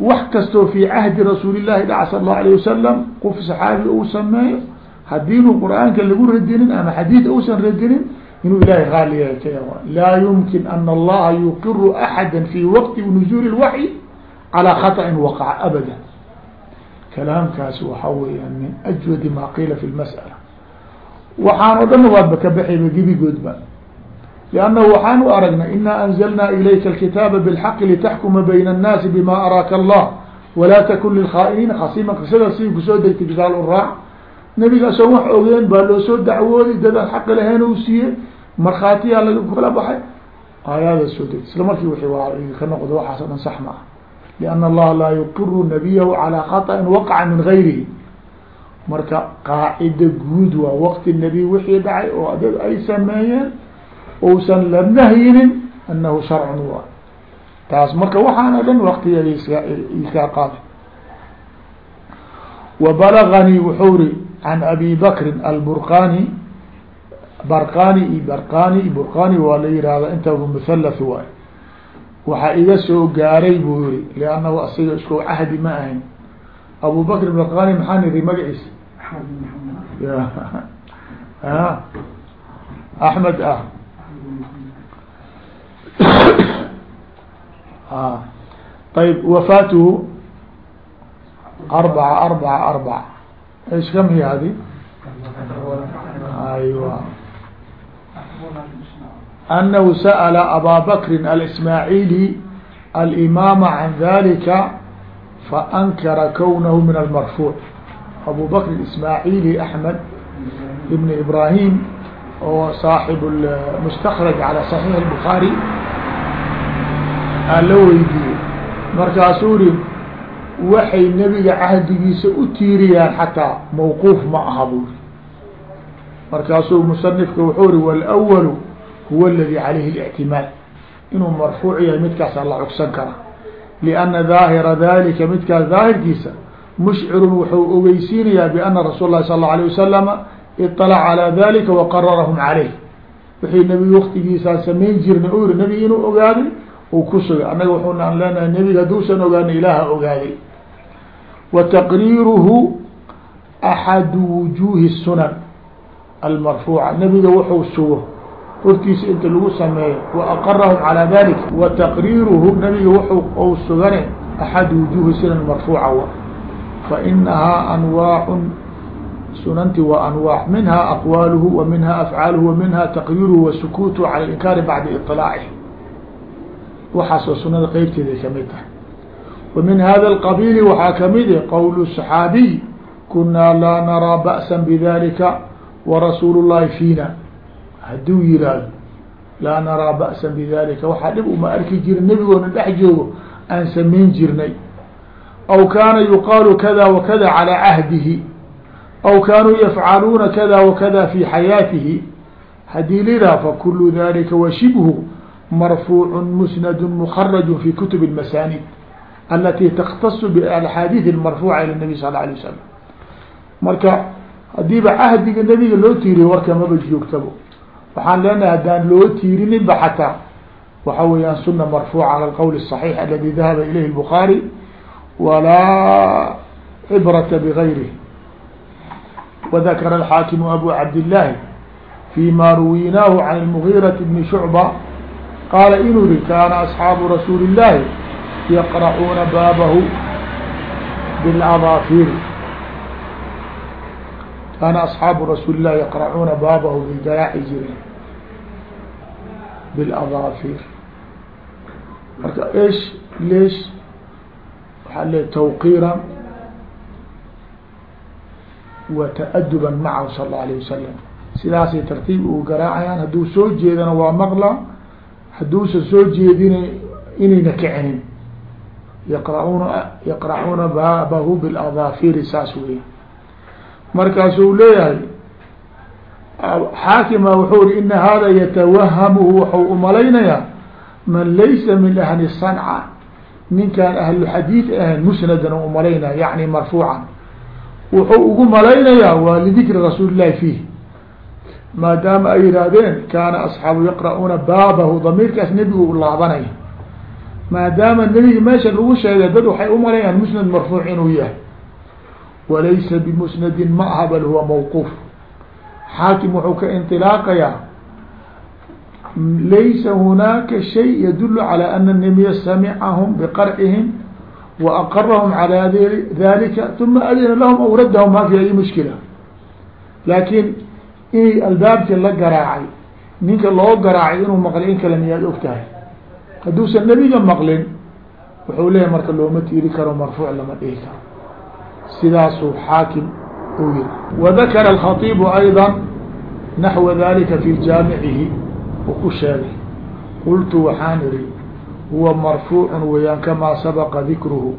wax kastoo fi cahdi rasuuli llahi dhaca sal اlahu alayه wasalam qof saxaabi uu sameeyo hadiinu qur'aanka lagu radinin ama xadiid uusan radinin inuu ilahay raaliyahay ka laa yumkin ana allaha yuqiru axada fi waqti nuzuuli اlwaxyi calى khaطأin waqaca abada kalaamkaasi waxa weeyaan min ajwadi ma qiila fi lmas'ala. Waxaan o dhan waadba ka baxayba gebigoodba. Liannahu waxaan u aragnay ina anzalna ilayka alkitaaba bilxaqi litaxkuma bayna annaasi bima araaka allah walaa takun lilkhaa'iniina khasiman qisada sidii ku soo degtay gadaal u raac. Nebiga asoon wax ogeen baa loo soo dacwooday dadaan xaqi lahayn u siiyey. Markhaatiyaa laga kala baxay. Aayaada soo degtay isla markii waa ka noqdo waxaas o dhan sax ma ah لأن الlaha laa yuqiru nabiyahu calىa khaطأi waqaca min غayrihi marka qaacida guud waa waqti nebi wixii dhacay oo dad ay sameeyeen ousan la nahyinin anahu sharcun waa taas marka waxaana dhan waktigeeda iskaa qaada وبلغني wuxuu ri عن أبي بكر البرقاني برقاني i برقاني برقاني waa la yihahda intaba مثلث waay waxaa iga soo gaaray buu yiri liannahu asiga iskoo cahdi ma ahayn. Abubakr ibn qani maxaan iri magaciisa? Axmed ah. ah. Ayb wafaatuhu arbaca arbaca arbaca. Iskamiyaadi aywa. أنه سأل أبا بكر الإسماعيلي الإمام عن ذلك فأنكر كونه من المرفوع أبو بكر الإسماعيلي أحمد بن إبراهيم وصاحب المستخرج على صحيح البخاري aloweydiye markaasuu ri waxay nebiga cahdigiisa u tiiriyaan xataa mawquuf ma aha buuri markaasuu musanifka wuxuu ri wاlأwalu huwa اladi calayhi الاctimaad inuu marfuuc yahay midkaasa la cugsan kara لأnna daahira dalika midkaas daahirkiisa mushcirun wuxuu ogeysiinayaa bأna rasuul اlahi sal الlه عليه wasalama iطلc calى dalika waqararahum calayh wixii nebiga waktigiisaa samayn jirnay u yiri nebig inuu ogaaday u ku sugay annaga wuxuunaan leenahay nebiga hadduusan ogaana ilaaha ogaaday wa taqriiruhu axadu wujuhi sunan almarfuuca nebiga wuxuu sugo hortiisa inta lagu sameeyo wa aqarahum calaa dalik wa taqriiruhu nabiga wuxuu ou sugane axad wujuuhi sunan marfuuca wa. Fa inahaa anwaacun sunanti waa anwaac minhaa aqwaaluhu wa minhaa afcaaluhu wa minhaa taqriiruhu wa sukuutuhu cala inkaari bacda iطilaacihi waxaasoo sunada qeybteeday ka mid tahay. Wa min hada alqabiili waxaa ka mid ah qowlu saxaabiy kunaa laa naraa ba'sa bidalika wa rasuulu llahi fiina hadduu yihahdo laa naraa ba'sa bidalika waxaa dhib uma arki jirin nebigoona dhex joogo aan samayn jirnay aw kaana yuqaalu kada wakada calى cahdihi aw kaanuu yafcaluuna kada wakada fi xayaatihi haddii liraa fakulu dalika washibhu مرفوع مسند مخرج في كتب المسانيد التي تختص بالأحاadيث المرفوعة إلى النبي صلى الله عليه وسلم marka hadiiba cahdiga nebiga loo tiiriyo warka maba joogtabo waxaan leenahay haddaan loo tiirinin ba xataa waxa weeyaan suna marfuuca على الqول الصحيح الذي ذهب إليه البخاري وlaa عبرة بغيره وذكر الحاكم أبو عبد الله فيma رويناه عن المغيرة بن شعبة qaala inuu yihi kaana asxaabu rasuuli الlahi yaqra'uuna baabahu biاladaafir kaana asxaabu rasuuli illah yaqracuuna baabahu bigaraaci jireen biladaafiir marka esh leesh waxaa lee tawqiiran wa ta-aduban macahu sal allau alayh wasalam sidaasay tartiib ugu garaacayaan hadduu soo jeedana waa maqla hadduusan soo jeedina inayna kicinin yaqrauuna yaqracuuna baabahu biladaafiiri saas weya markaasuu leeyahay xaakima wuxuu ri ina hada yatawahamuhu waxau umalaynayaa man laysa min ahli sanca ninkaan ahluxadiid ahayn musnadan u u malaynaya yani marfuucan. Wuxuu ugu malaynayaa waa lidikri rasuuli llahi fiih. Maadaama ay yihaahdeen kaana asxaabu yaqra'uuna baabahu damiirkaas nebigu u laabanaya. Maadaama nebiga meesha lagu sheegay dad waxay umalayaan musnad marfuuc inuu yahay walaysa bimusnadin ma aha bal huwa mawquuf xaakim wuxuu ka inطilaaqayaa laysa hunaaka shay yadulu calى ana الnabiya samicahum biqarcihim wa aqarahum calى dalika uma adina lahum aw raddahum ma fi ay mushkila laakin inay albaabkii la garaacay ninka loo garaacay inuu maqlay in kale miyaad og tahay hadduusan nebiga maqlin wuxuu leeyahy marka looma tiiri karo marfuuc lama dhihi karo sidaasuu xaakim uu yiri. Wadakara alkhatiibu ayضa naxwa dalika fi jaamicihi uu ku sheegay. Qultu waxaan iri huwa marfuucun weyaan kamaa sabaqa dikruhu.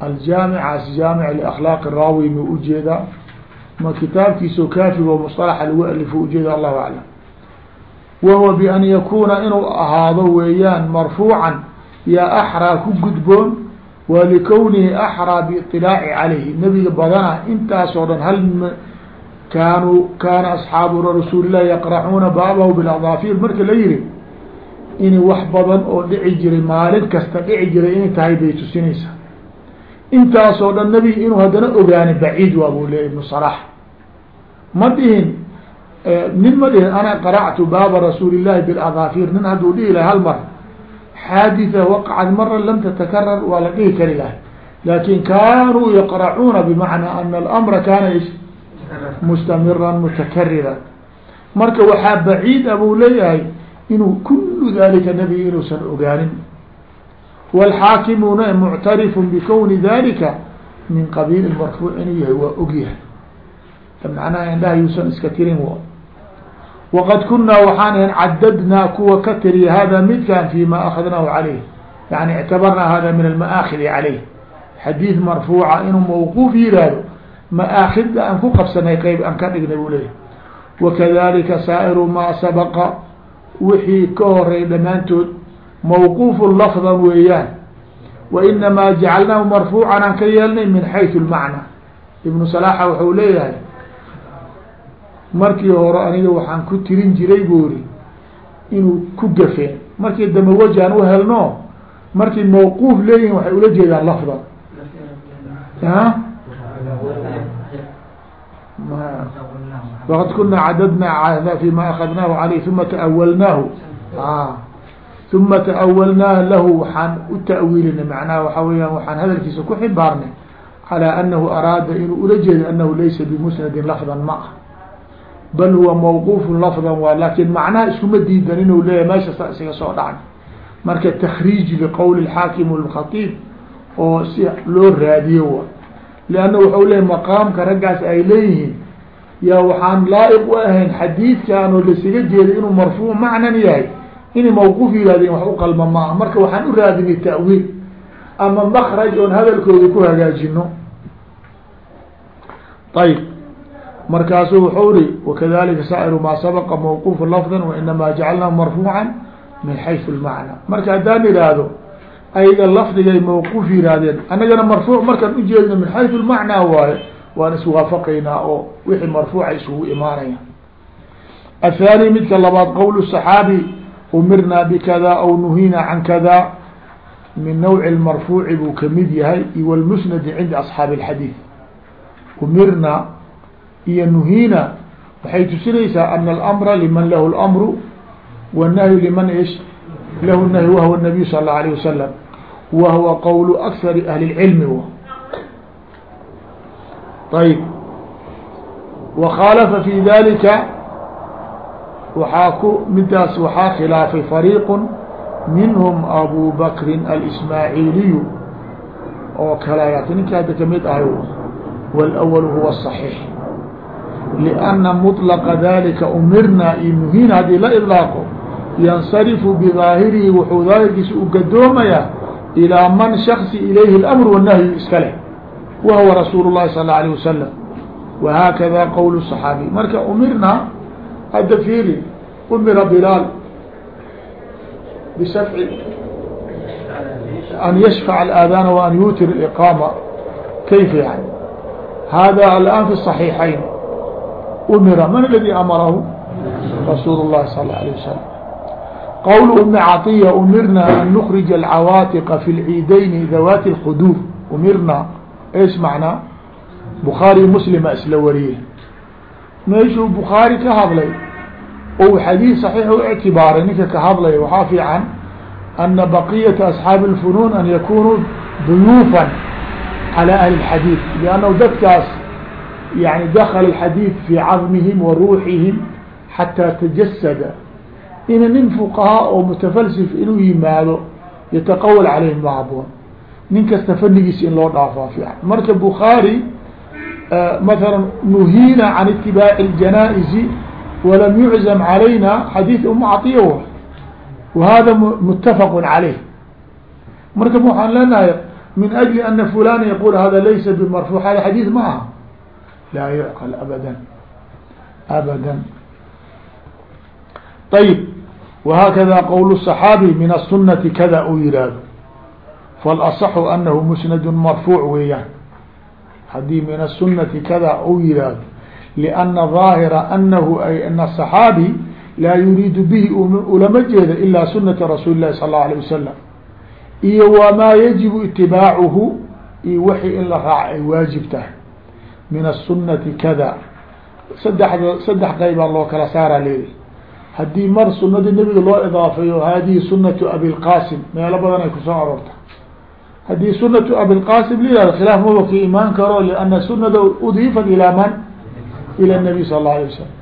Aljaamicaas jaamic liakhlaaqi raawi ma u jeedaa ma kitaabkiisao kaafiga oo musطalaxa lagu alifo ujeeda allahu aclam wahuwa bian yakuuna inuu ahaado weeyaan marfuucan yaa axraa ku gudboon wa likownihi axraa biiطilaaci calayhi nebiga badana intaasoo dhan hal kaanuu kaana asxaabu rasuuli llahi yaqracuuna baabahu biladaafiir marka la yihi in wax badan oo dhici jiray maalin kasta dhici jiray inay tahay bay tusinaysaa intaasoo dhan nebiga inuu haddana ogaani baciid waa buu leeyay ibnu salax ma dhihin nin ma dhihin ana qaractu baaba rasuuli llahi biladaafiir nin hadduu dhihi lahay hal mar xaaditha waqacad mara lam tatakarar waa la dhihi kari lahay laakin kaanuu yaqracuuna bimacnaa ana alamra kaana is mustamiran mutakariran marka waxaa baciid a buu leeyahay inuu kulu dalika nebiga inuusan ogaanin wاlxaakimuna muctarif bkowni dalika min qabiil marfuuc inuu yahay waa ogyahay macnaha indhaha yuusan iska tirin waqad kunaa waxaan ahan cadadnaa kuwa ka tiriya hada midkan fi ma akadnahu calayh yani ictabarnaa hada min almaakidi calayh xadiid marfuuca inuu mawquuf yihahdo maaakida aan ku qabsanay qeyb aan ka dhignay buu leeyahy wakadalika saa'iru maa sabaqa wixii ka horay dhammaantood mawquufu lafdan weeyaan wainamaa jacalnaahu marfuucan aan ka yeelnay min xayثu lmacna ibnu salaaxa wuxuu leeyahay markii hore aniga waxaan ku tirin jiray buu ri inuu ku gafeen markii dambe wajaan u helno markay mawquuf leeyihiin waxay ula jeedaan lafdan waqad kunaa cadadnaa fima akadnaahu aleyh uma taawalnaahu uma taawalnaa lahu waxaan u ta'wiilinay. Macnaha waxaa weyaan waxaan hadalkiisa ku xibaarnay calaa anahu araada inuu ula jeedo anahu laysa bimusnadin lafdan ma ah bal huwa mawquufun lafdan waa laakin macnaha iskuma diidan inuu leeyahy meesha sa isaga soo dhacay. Marka takriij liqowli xaakim lkhatiib oo si loo raadiyo wa. Lianna waxau leeyahy maqaamka raggaas ay leeyihiin yaa waxaan laa-iq u ahayn xadiidkan oo laisaga jeeday inuu marfuuc macnan yahay inay mawquuf yihahdeen wax u qalma maaha. Marka waxaan u raadinay ta'wiil ama makraj oon hadalkooda ku hagaajino. Ayb markaasu wuxuu ri wakadalika saa'iru maa sabaqa mawquufu lafdan wainamaa jacalnaahu marfuucan min xaysu lmacna. Marka haddaan ihaahdo ayaga lafdigay mawquuf yihaahdeen annagana marfuuc markaan ujeedno min xaysu lmacnaa waaye waan iswaafaqaynaa oo wixii marfuuca isugu imaanaya. Athani midka labaad qowl صaxaabi umirnaa bkada aw nuhina can kada min nawci marfuuci buu ka mid yahay iwlmusnadi cinda asxaabi اlxadiid umirna iyo nuhina waxay tusinaysaa ana alamra liman lahu اlamru wالnahyu liman ish lahu nahy wahwa الnabiy sal اlه alيه wasalam wa huwa qowl akari ahli اlcilmi ayb وkhاalfa fi dalika waxaa ku midaas waxaa khilaafay fariiq minhm abu bakri alsmaaعiliyu oo kale ninka hadda kamid ahay wاlأwl huwa الصaحيix لأna مطلqa dalika umirna iyo nuhina haddii la iطlaaqo yansarifu bظaahirihi wuxuu daahirkiisa u gadoomayaa ilىa man shksi ilayhi اlأmr والnahyu iska leh whuwa rasuul الlahi sal اله عليه wasalam whakada qowl الصaxaabiy marka umirna hadda fiiri umira bilaal bishafci an yashfac اlaadana wa an yutir اiqaama kayfa yani hada alan fi الصaxiixayn umira man aladi amarahu rasuul الlahi sal اله عليه wasalam qowl umi caطiya umirna an nukrija alcawaatiqa fi اlciidayni dawati اlkhuduur umirna ايش معنaa بخاaري مسلمa isla wariyey meeshuu بخاarي ka hadlay ou xadيiث صحيiح u اعtibaaray ninka ka hadlaya waxaa fiican أنa بقية أصحاaب الفنون أن يkunوu ضيوفا على أهل الحadيث لأنه dadkaas يعني دkل الحadيث في cظمهم وروحهم حتىa تجسد ina nin فقهاء oo متفلسف inuu yimaado يتqول عليهم ma haboon nin kasta fanigiisa in loo dhaafaa fiican marka bukhaarي مثلا نuhiina can اتibاع الجanائز وlam يعزم عalayna xadيiث um caطية وhada متfq عalيه marka waxaan leenahay min ajli ana fulana yaqul hada laysa bimarfuuc hada xadiid ma aha laa yucqal abadan abadan ayib whakada qowl الصxaabi min الsunati kada uu yihahdo faalaصxu anahu musnad marfuuc weeyaan haddii min الsunati kada uu yihahdo لأna ظaahira anahu ay ana الصxaabi laa yuriidu bihi ulama jeeda ilaa sunata rasuuli الlahi sal الlaه alيه wasalam iyo wmaa yajibu itibaacuhu iyo wixii in la raaco ay waajib tahay min الsunati kada sadexd saddex qeybaa loo kala saara leedi haddii mar sunadii nebiga loo idaafeeyo hadihi sunatu abilqasim meelo badan ay kusoo aroorta haddii sunatu abilqasim layihahdo khilaaf maba ka imaan karo liana sunada udifat ilaa man ila nabiy sal اla alay wasalam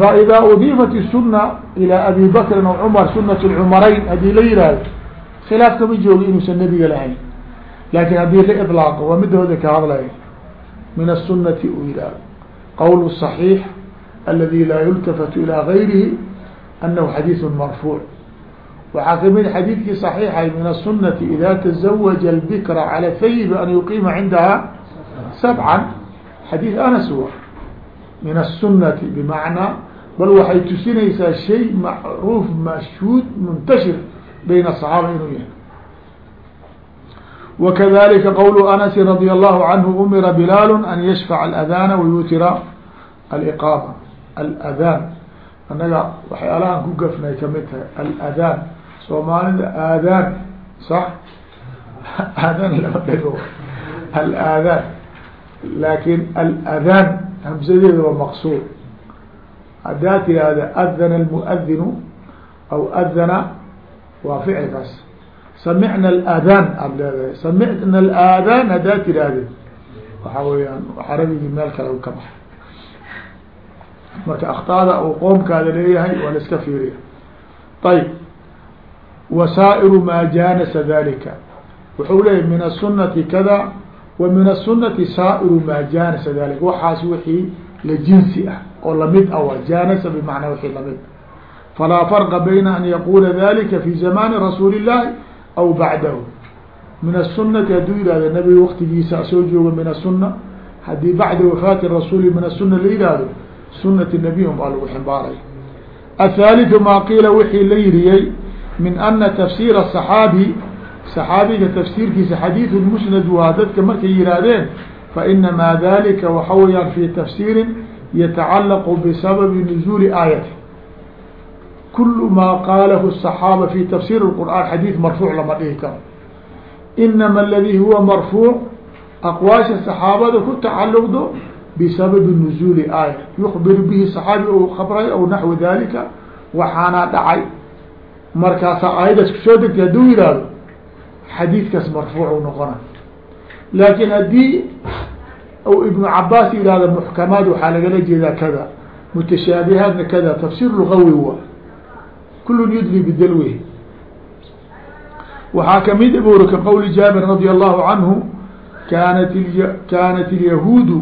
faida udifat الsuna ilى abi bakrin aw cumar sunat cumarayn haddii la yihahdo khilaaf kama joogo inuusan nebiga lahayn laakin haddii la iطlaaqo waa midooda ka hadlaya min الsunati uu yihahdo qowl صaxiix aladi laa yultafat ilى gayrihi anahu xadiiث marfuuc waxaa kamid xadiidkii صaxiixay min الsunati ida taزawaja اlbikra calى thayib an yuqiima cindaha sabcan xadiid anas wa min الsunati bmacnaa bal waxay tusinaysaa shay macruuf mashhuud muntashir bayna الصaxaaba inuu yahay wakadalika qowlu anasi radي الlahu canhu umira bilaal an yashfac اladana wayutira aliqaama aladaan annaga waxyaalahaan ku gafnay kamid tahay aladaan soomaalida aadaan sax aadaan lama dhego alaadaan laakin aladaan hamsadeeda waa maqsuur haddaa tirahda adana almuadinu aw adana waa ficilkaas samicna aadaan aada leedahay samicna alaadaan haddaa tihaahdeen waxaa weyaan carabigii meel kale u ka baxa marka akhtaada uu qoomkaada leeyahay waa la iska fiiriya ayb wasaa'iru maa jaanasa dalika wuxuu leeyahy min asunati kada wa min asunati saa'iru maa jaanasa dalika waxaas wixii la jinsi ah oo la mid ah waa jaanasa bimacnaa wixii la mid falaa farqa bayna an yaquula dalika fi zamaani rasuuli illahi aw bacdahu min asunati hadduu yihahdo nabiga waktigiisa asoo jooga min asuna haddii bacda wafaati rasuuli min asuna la yihahdo sunati nabiyin baa lagu ximbaaray athaalidu maa qiila wixii la yiriyey min ana tafsiira saxaabi saxaabiga tafsiirkiisa xadiidu musnad waa dadka markay yihaahdeen fainamaa dalika waxa weyaan fi tafsiirin yatacalaqu bisababi nuzuuli aayati kul maa qaalahu الصaxaaba fi tafsir الqur'an xadiiث marfuuc lama dhihi karo inama aladi huwa marfuuc aqwaasha صaxaabada ku tacaluqdo bisababi nuzuuli aaya yukbiru bihi صaxaabi ou khabray aw naxwi dalika waxaanaa dhacay markaasaa aayadaas kusoo degtay hadduu yihahdo xadiidkaas marfuucu noqona laakin haddii u ibnu cabaas yihahdo muxkamaad waxaa lagala jeedaa kada mutashaabihaadna kada tafsir lugawi wa kulun yudri bidalwe waxaa ka mid buri ka qowli jaabir radi allahu canhu kanat kanat ilyahuudu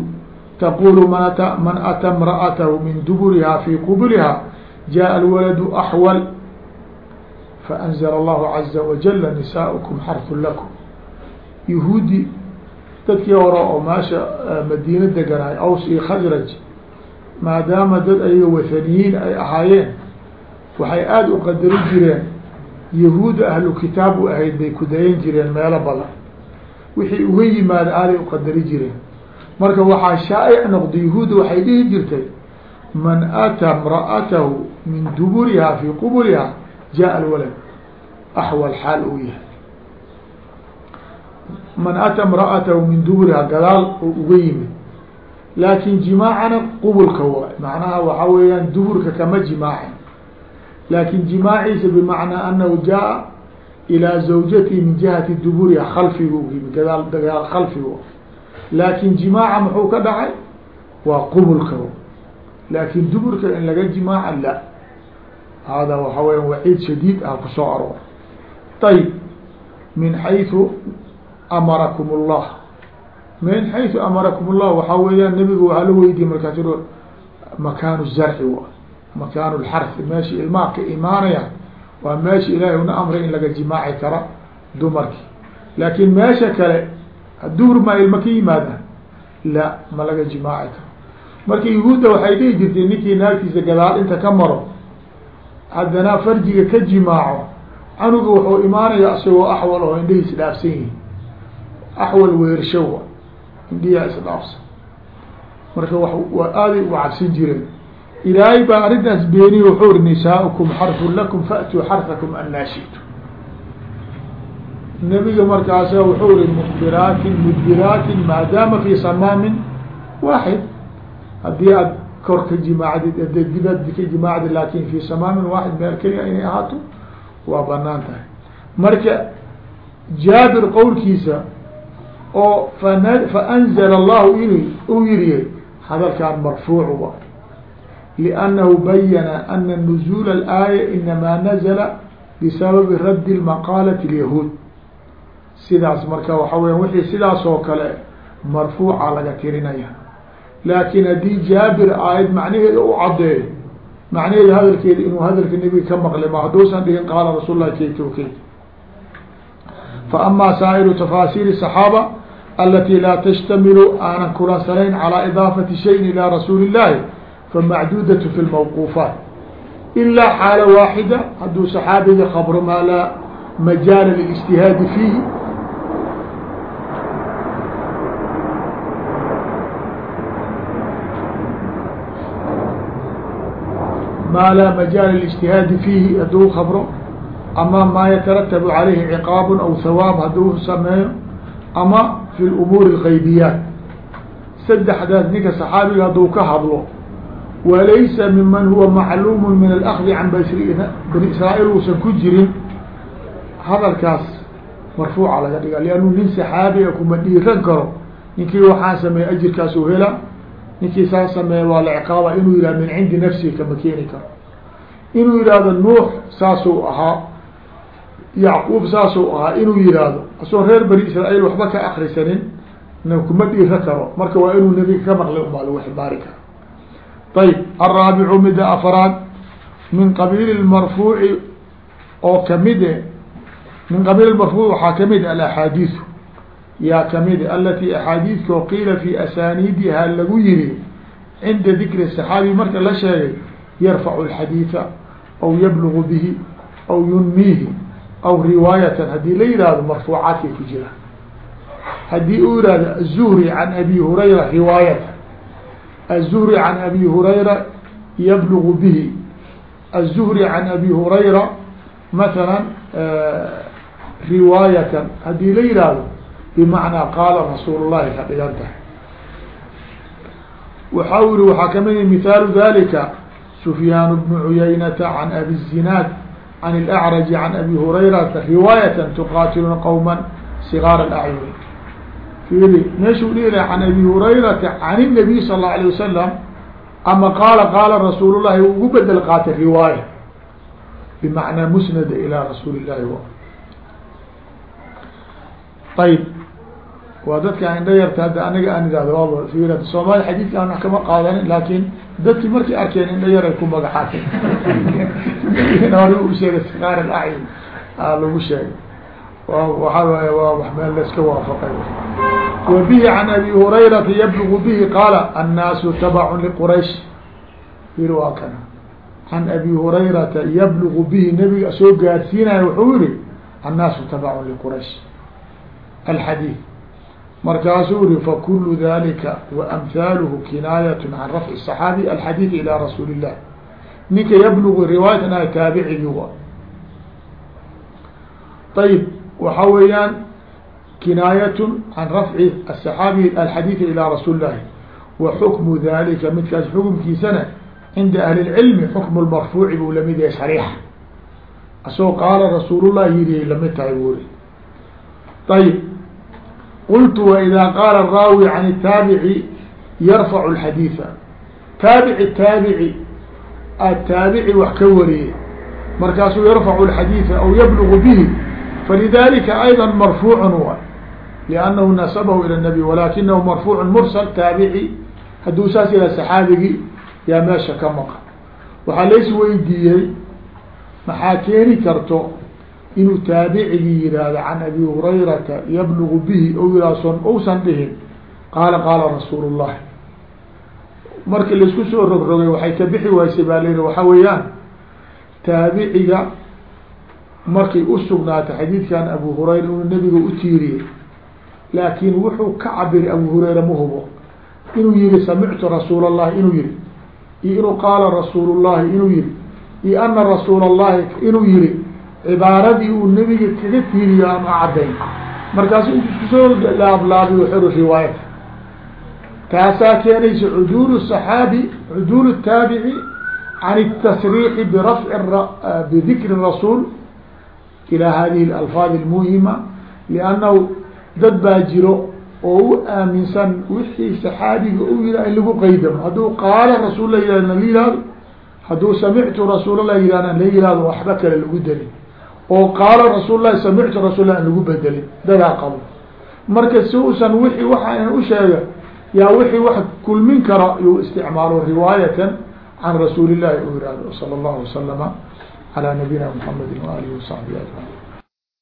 taqulu man man ata imra'atahu min duburiha fi quburiha jaءa alwaladu axwal faanzla allahu caza wajala nisaaؤukum xarfun lakum. Yahuudi dadkii hore oo meesha madiina deganaay aws iyo khasraj maadaama dad ayaga wathaniyiin ay ahaayeen waxay aada u qadari jireen yahuuda ahlu kitaab u ahayd bay kudayan jireen meelo badan. Wixii uga yimaada aaday uqadari jireen. Marka waxaa shaa'ic noqday yahuudda waxay dhihi jirtay man ataa imra'atahu min duburiha fi quburiha jaa alwalad. Axwal xaal uu yahay. Man ataa imra'atahu min duburiha gadaal oo uga yimid. Laakin jimaacana qubulka waay macnaha waxaa weeyaan duburka kama jimaacin laakin jimaaciisa bimacnaa anahu jaa ilaa zawjatihi min jihati duburiha khalfiga u yimid gadaal gadaal khalfiga laakin jimaaca muxuu ka dhacay waa qubulka laakin duburka in laga jimaaca la hada waxa weya waciid shadiid ah kusoo aroor ayb min xayثu amarakum اllah min xayثu amarakum اllah waxaa weeyaan nabigu waxaa la weydiiyey markaas makaanu zarci wa makaanu lxarfi meesha ilmaha ka imaanaya waa meesha ilaahay una amray in laga jimaaci kara dumarki. Laakin meesha kale duhr maa ilma ka yimaada la ma laga jimaaci karo. Marka yuhuudda waxay dhihi jirtay ninkii naagtiisa gadaal inta ka maro haddana farjiga ka jimaaco canuga wuxuu imaanaya isagoo axwal oo indhihi isdhaafsan yihiin axwal weershowa indhiyaa isdhaafsan marka wa waa aaday uga cabsan jireen ilaahay baa arrintaas beeniye wuxuu uri nisaaukum xarfun lakum faatuu xarfakum annaa shitu. Nebiga markaasa wuxuu ri mukbiraatin mudbiraatin maadaama fi samaamin waaxid. Haddii aad kor ka jimaacdid dibad ka jimaacdid laakin fi samaamin waaxid meel keliya inay ahaato waa bannaan tahay. Marka jaabir qowlkiisa oo fan faanzla allahu in u yiriyey hadalkaan liannahu bayana ana nuzuul اlaaya inamaa nazla bisababi raddi maqaalati اlyahuud sidaas marka waxa weya wixii sidaas oo kale marfuuca laga tirinaya laakin haddii jaabir aayad macnaheeda u caddeeyo macnaheeda hadalkeeda inuu hadalka nebiga ka maqlay ma hadduusan dhihin qaala rasuul lahi kayt kayt fa amaa saa'iru tafaasiiri saxaaba alati laa tashtamilu aanan kulansanayn calaa idaafati shayin ilaa rasuuli illahi famacduudatu fi lmawquufaat ilaa xaala waaxida hadduu saxaabiga khabro maa laa majaala lilijtihaadi fiihi ma laa majaala lijtihaadi fiihi hadduu khabro ama maa yataratabu calayhi ciqaab aw hawaab hadduu sameeyo ama fi lumuuri اlgaybiyaat saddexdaas ninka saxaabiga hadduu ka hadlo walaysa miman huwa macluum min alakdi can bani israail uusan ku jirin hadalkaas marfuuca laga dhiga liannu nin saxaabiga kuma dhiiran karo ninkii waxaan sameeyey ajirkaas u hela ninkii saa sameeya waa la ciqaaba inuu yihahdo min cindi nafsihi kama keeni karo inuu yihahdo nuux saasuu ahaa yacquub saasuu ahaa inuu yihahdo asagoo reer bani israail waxba ka akrisanin na kuma dhiiro karo marka waa inuu nebiga ka maqlay umaa lagu ayb alraabicu mida afraad min qabiili marfuuci oo kamide min qabiil marfuuc waxaa ka mid alaxaadiisu yaa ka mid alati axaadiidka oo qiila fi asaniidiha lagu yiri cinda dikri saxaabi marka la sheegay yarfacu alxadiida aw yablugu bihi aw yunmiihi aw riwaayatan haddii la yihahdo marfuucaadkay ku jiraan haddii uu yihahdo aلzuhri can abi hurayra riwaayata aلzuhri can abi hurayra yablugu bihi aلzuhri can abi hurayra matala riwaayatan haddii la yihahdo bmacnaa qaala rasuul llahi ka dhigan tahay waxa u yihi waxaa kamid mihaalu dalika sufyaan bnu cuyaynata can abi zinaad can اlأcraji can abi hurayrata riwaayata tuqaatiluna qowma sigaar اacyuni fiiri meeshuu dhihi laha can abi hurayrata can الnabiy sal اlه alيه wasalam ama qaala qaala rasuul llahi ugu bedel qaatay riwaaya bmacnaa musnada ilى rasuuli اllahi ayb waa dadka indha yarta hadda aniga aan idhahdo waaba fiir soomaali xadiidka aan wax kama qaadanin laakin dadki markay arkeen indha yaray ku magaxaatay hore u sheegay sikaar alacyun aa lagu sheegay waxaa waay waa wax meel layska waafaqay wa bihi can abi hurayrata yablugu bihi qaala annaasu tabacun liquraysh ir waa kana can abi hurayrata yablugu bihi nabiga soo gaarsiinaya wuxuu yihi annaasu tabacun liquraysh alxadiid markaasuu yihi fakulu dalika waamhaaluhu kinaayat can rafci الصaxaabi alxadiid ilى rasuuli الlah ninka yablugu riwaayatan a taabicigi wa ayib waxa weeyaan kinaayat can rafci asaxaabi alxadiidi ilaa rasuuli llahi wa xukmu dalika midkaas xukumkiisana cinda ahli lcilmi xukmu lmarfuuci buu la mid yahay sariixa. Asagoo qaala rasuulullahi yiriay la mid tahay buuri ayib qultu waidaa qaala raawi can itaabici yarfacu lxadiida taabici taabici ataabici wax ka wariyey. Markaasuu yarfacu lxadiida aw yablugu bihi falidalika أيضا مرفوع waay liannahu nasabahu ila nabi walakinahu marfuucun mursal taabici hadduu saas yaha saxaabigii yaa meesha ka maqan waxaa lays weydiiyey maxaa keeni karto inuu taabicigii yihahdo can abi hurayrata yablugu bihi o قال ousan dhihin qaala qaala rasuulu اllahi markii laysku soo rogrogay waxay ka bixi waysay baa la yihi markay usugnaatay xadiidkan abu hurayra inuu nabiga u tiiriyey laakin wuxuu ka cabiri abu hurayra ma hubo inuu yihi samictu rasuul الlahi inuu yihi iyo inuu qaala rasuul الlahi inuu yihi iyo ana rasuul الlahi inuu yihi cibaaradii uu nebiga kaga tiiriyo aan acadayn markaasu isku soo laablaabiy xero riwaayata taasaa keenaysa cuduul الصaxaabi cuduul الtaabici can الtasriixi birafci bidikri rasuul ilى hadihi اlalfaad اlmuhima liannahu dad baa jiro oo u aaminsan wixii saxaabiga u yihah in lagu qaydamo hadduu qaala rasuul la yihahdo la yihahdo hadduu samictu rasuul lah yihahdo la yihahdo waxba kale lagu delin oo qaala rasuul lahi samictu rasuul lah an lagu bedelin dadaa qabo marka si usan wixii waxaan u sheega yaa wixii wax kulmin kara yuu isticmaalo riwaayatan can rasuuli llahi u yihahdo sala allahu wasalama calaa nabiyina mxamedi waalihi wasaxbihi ajmain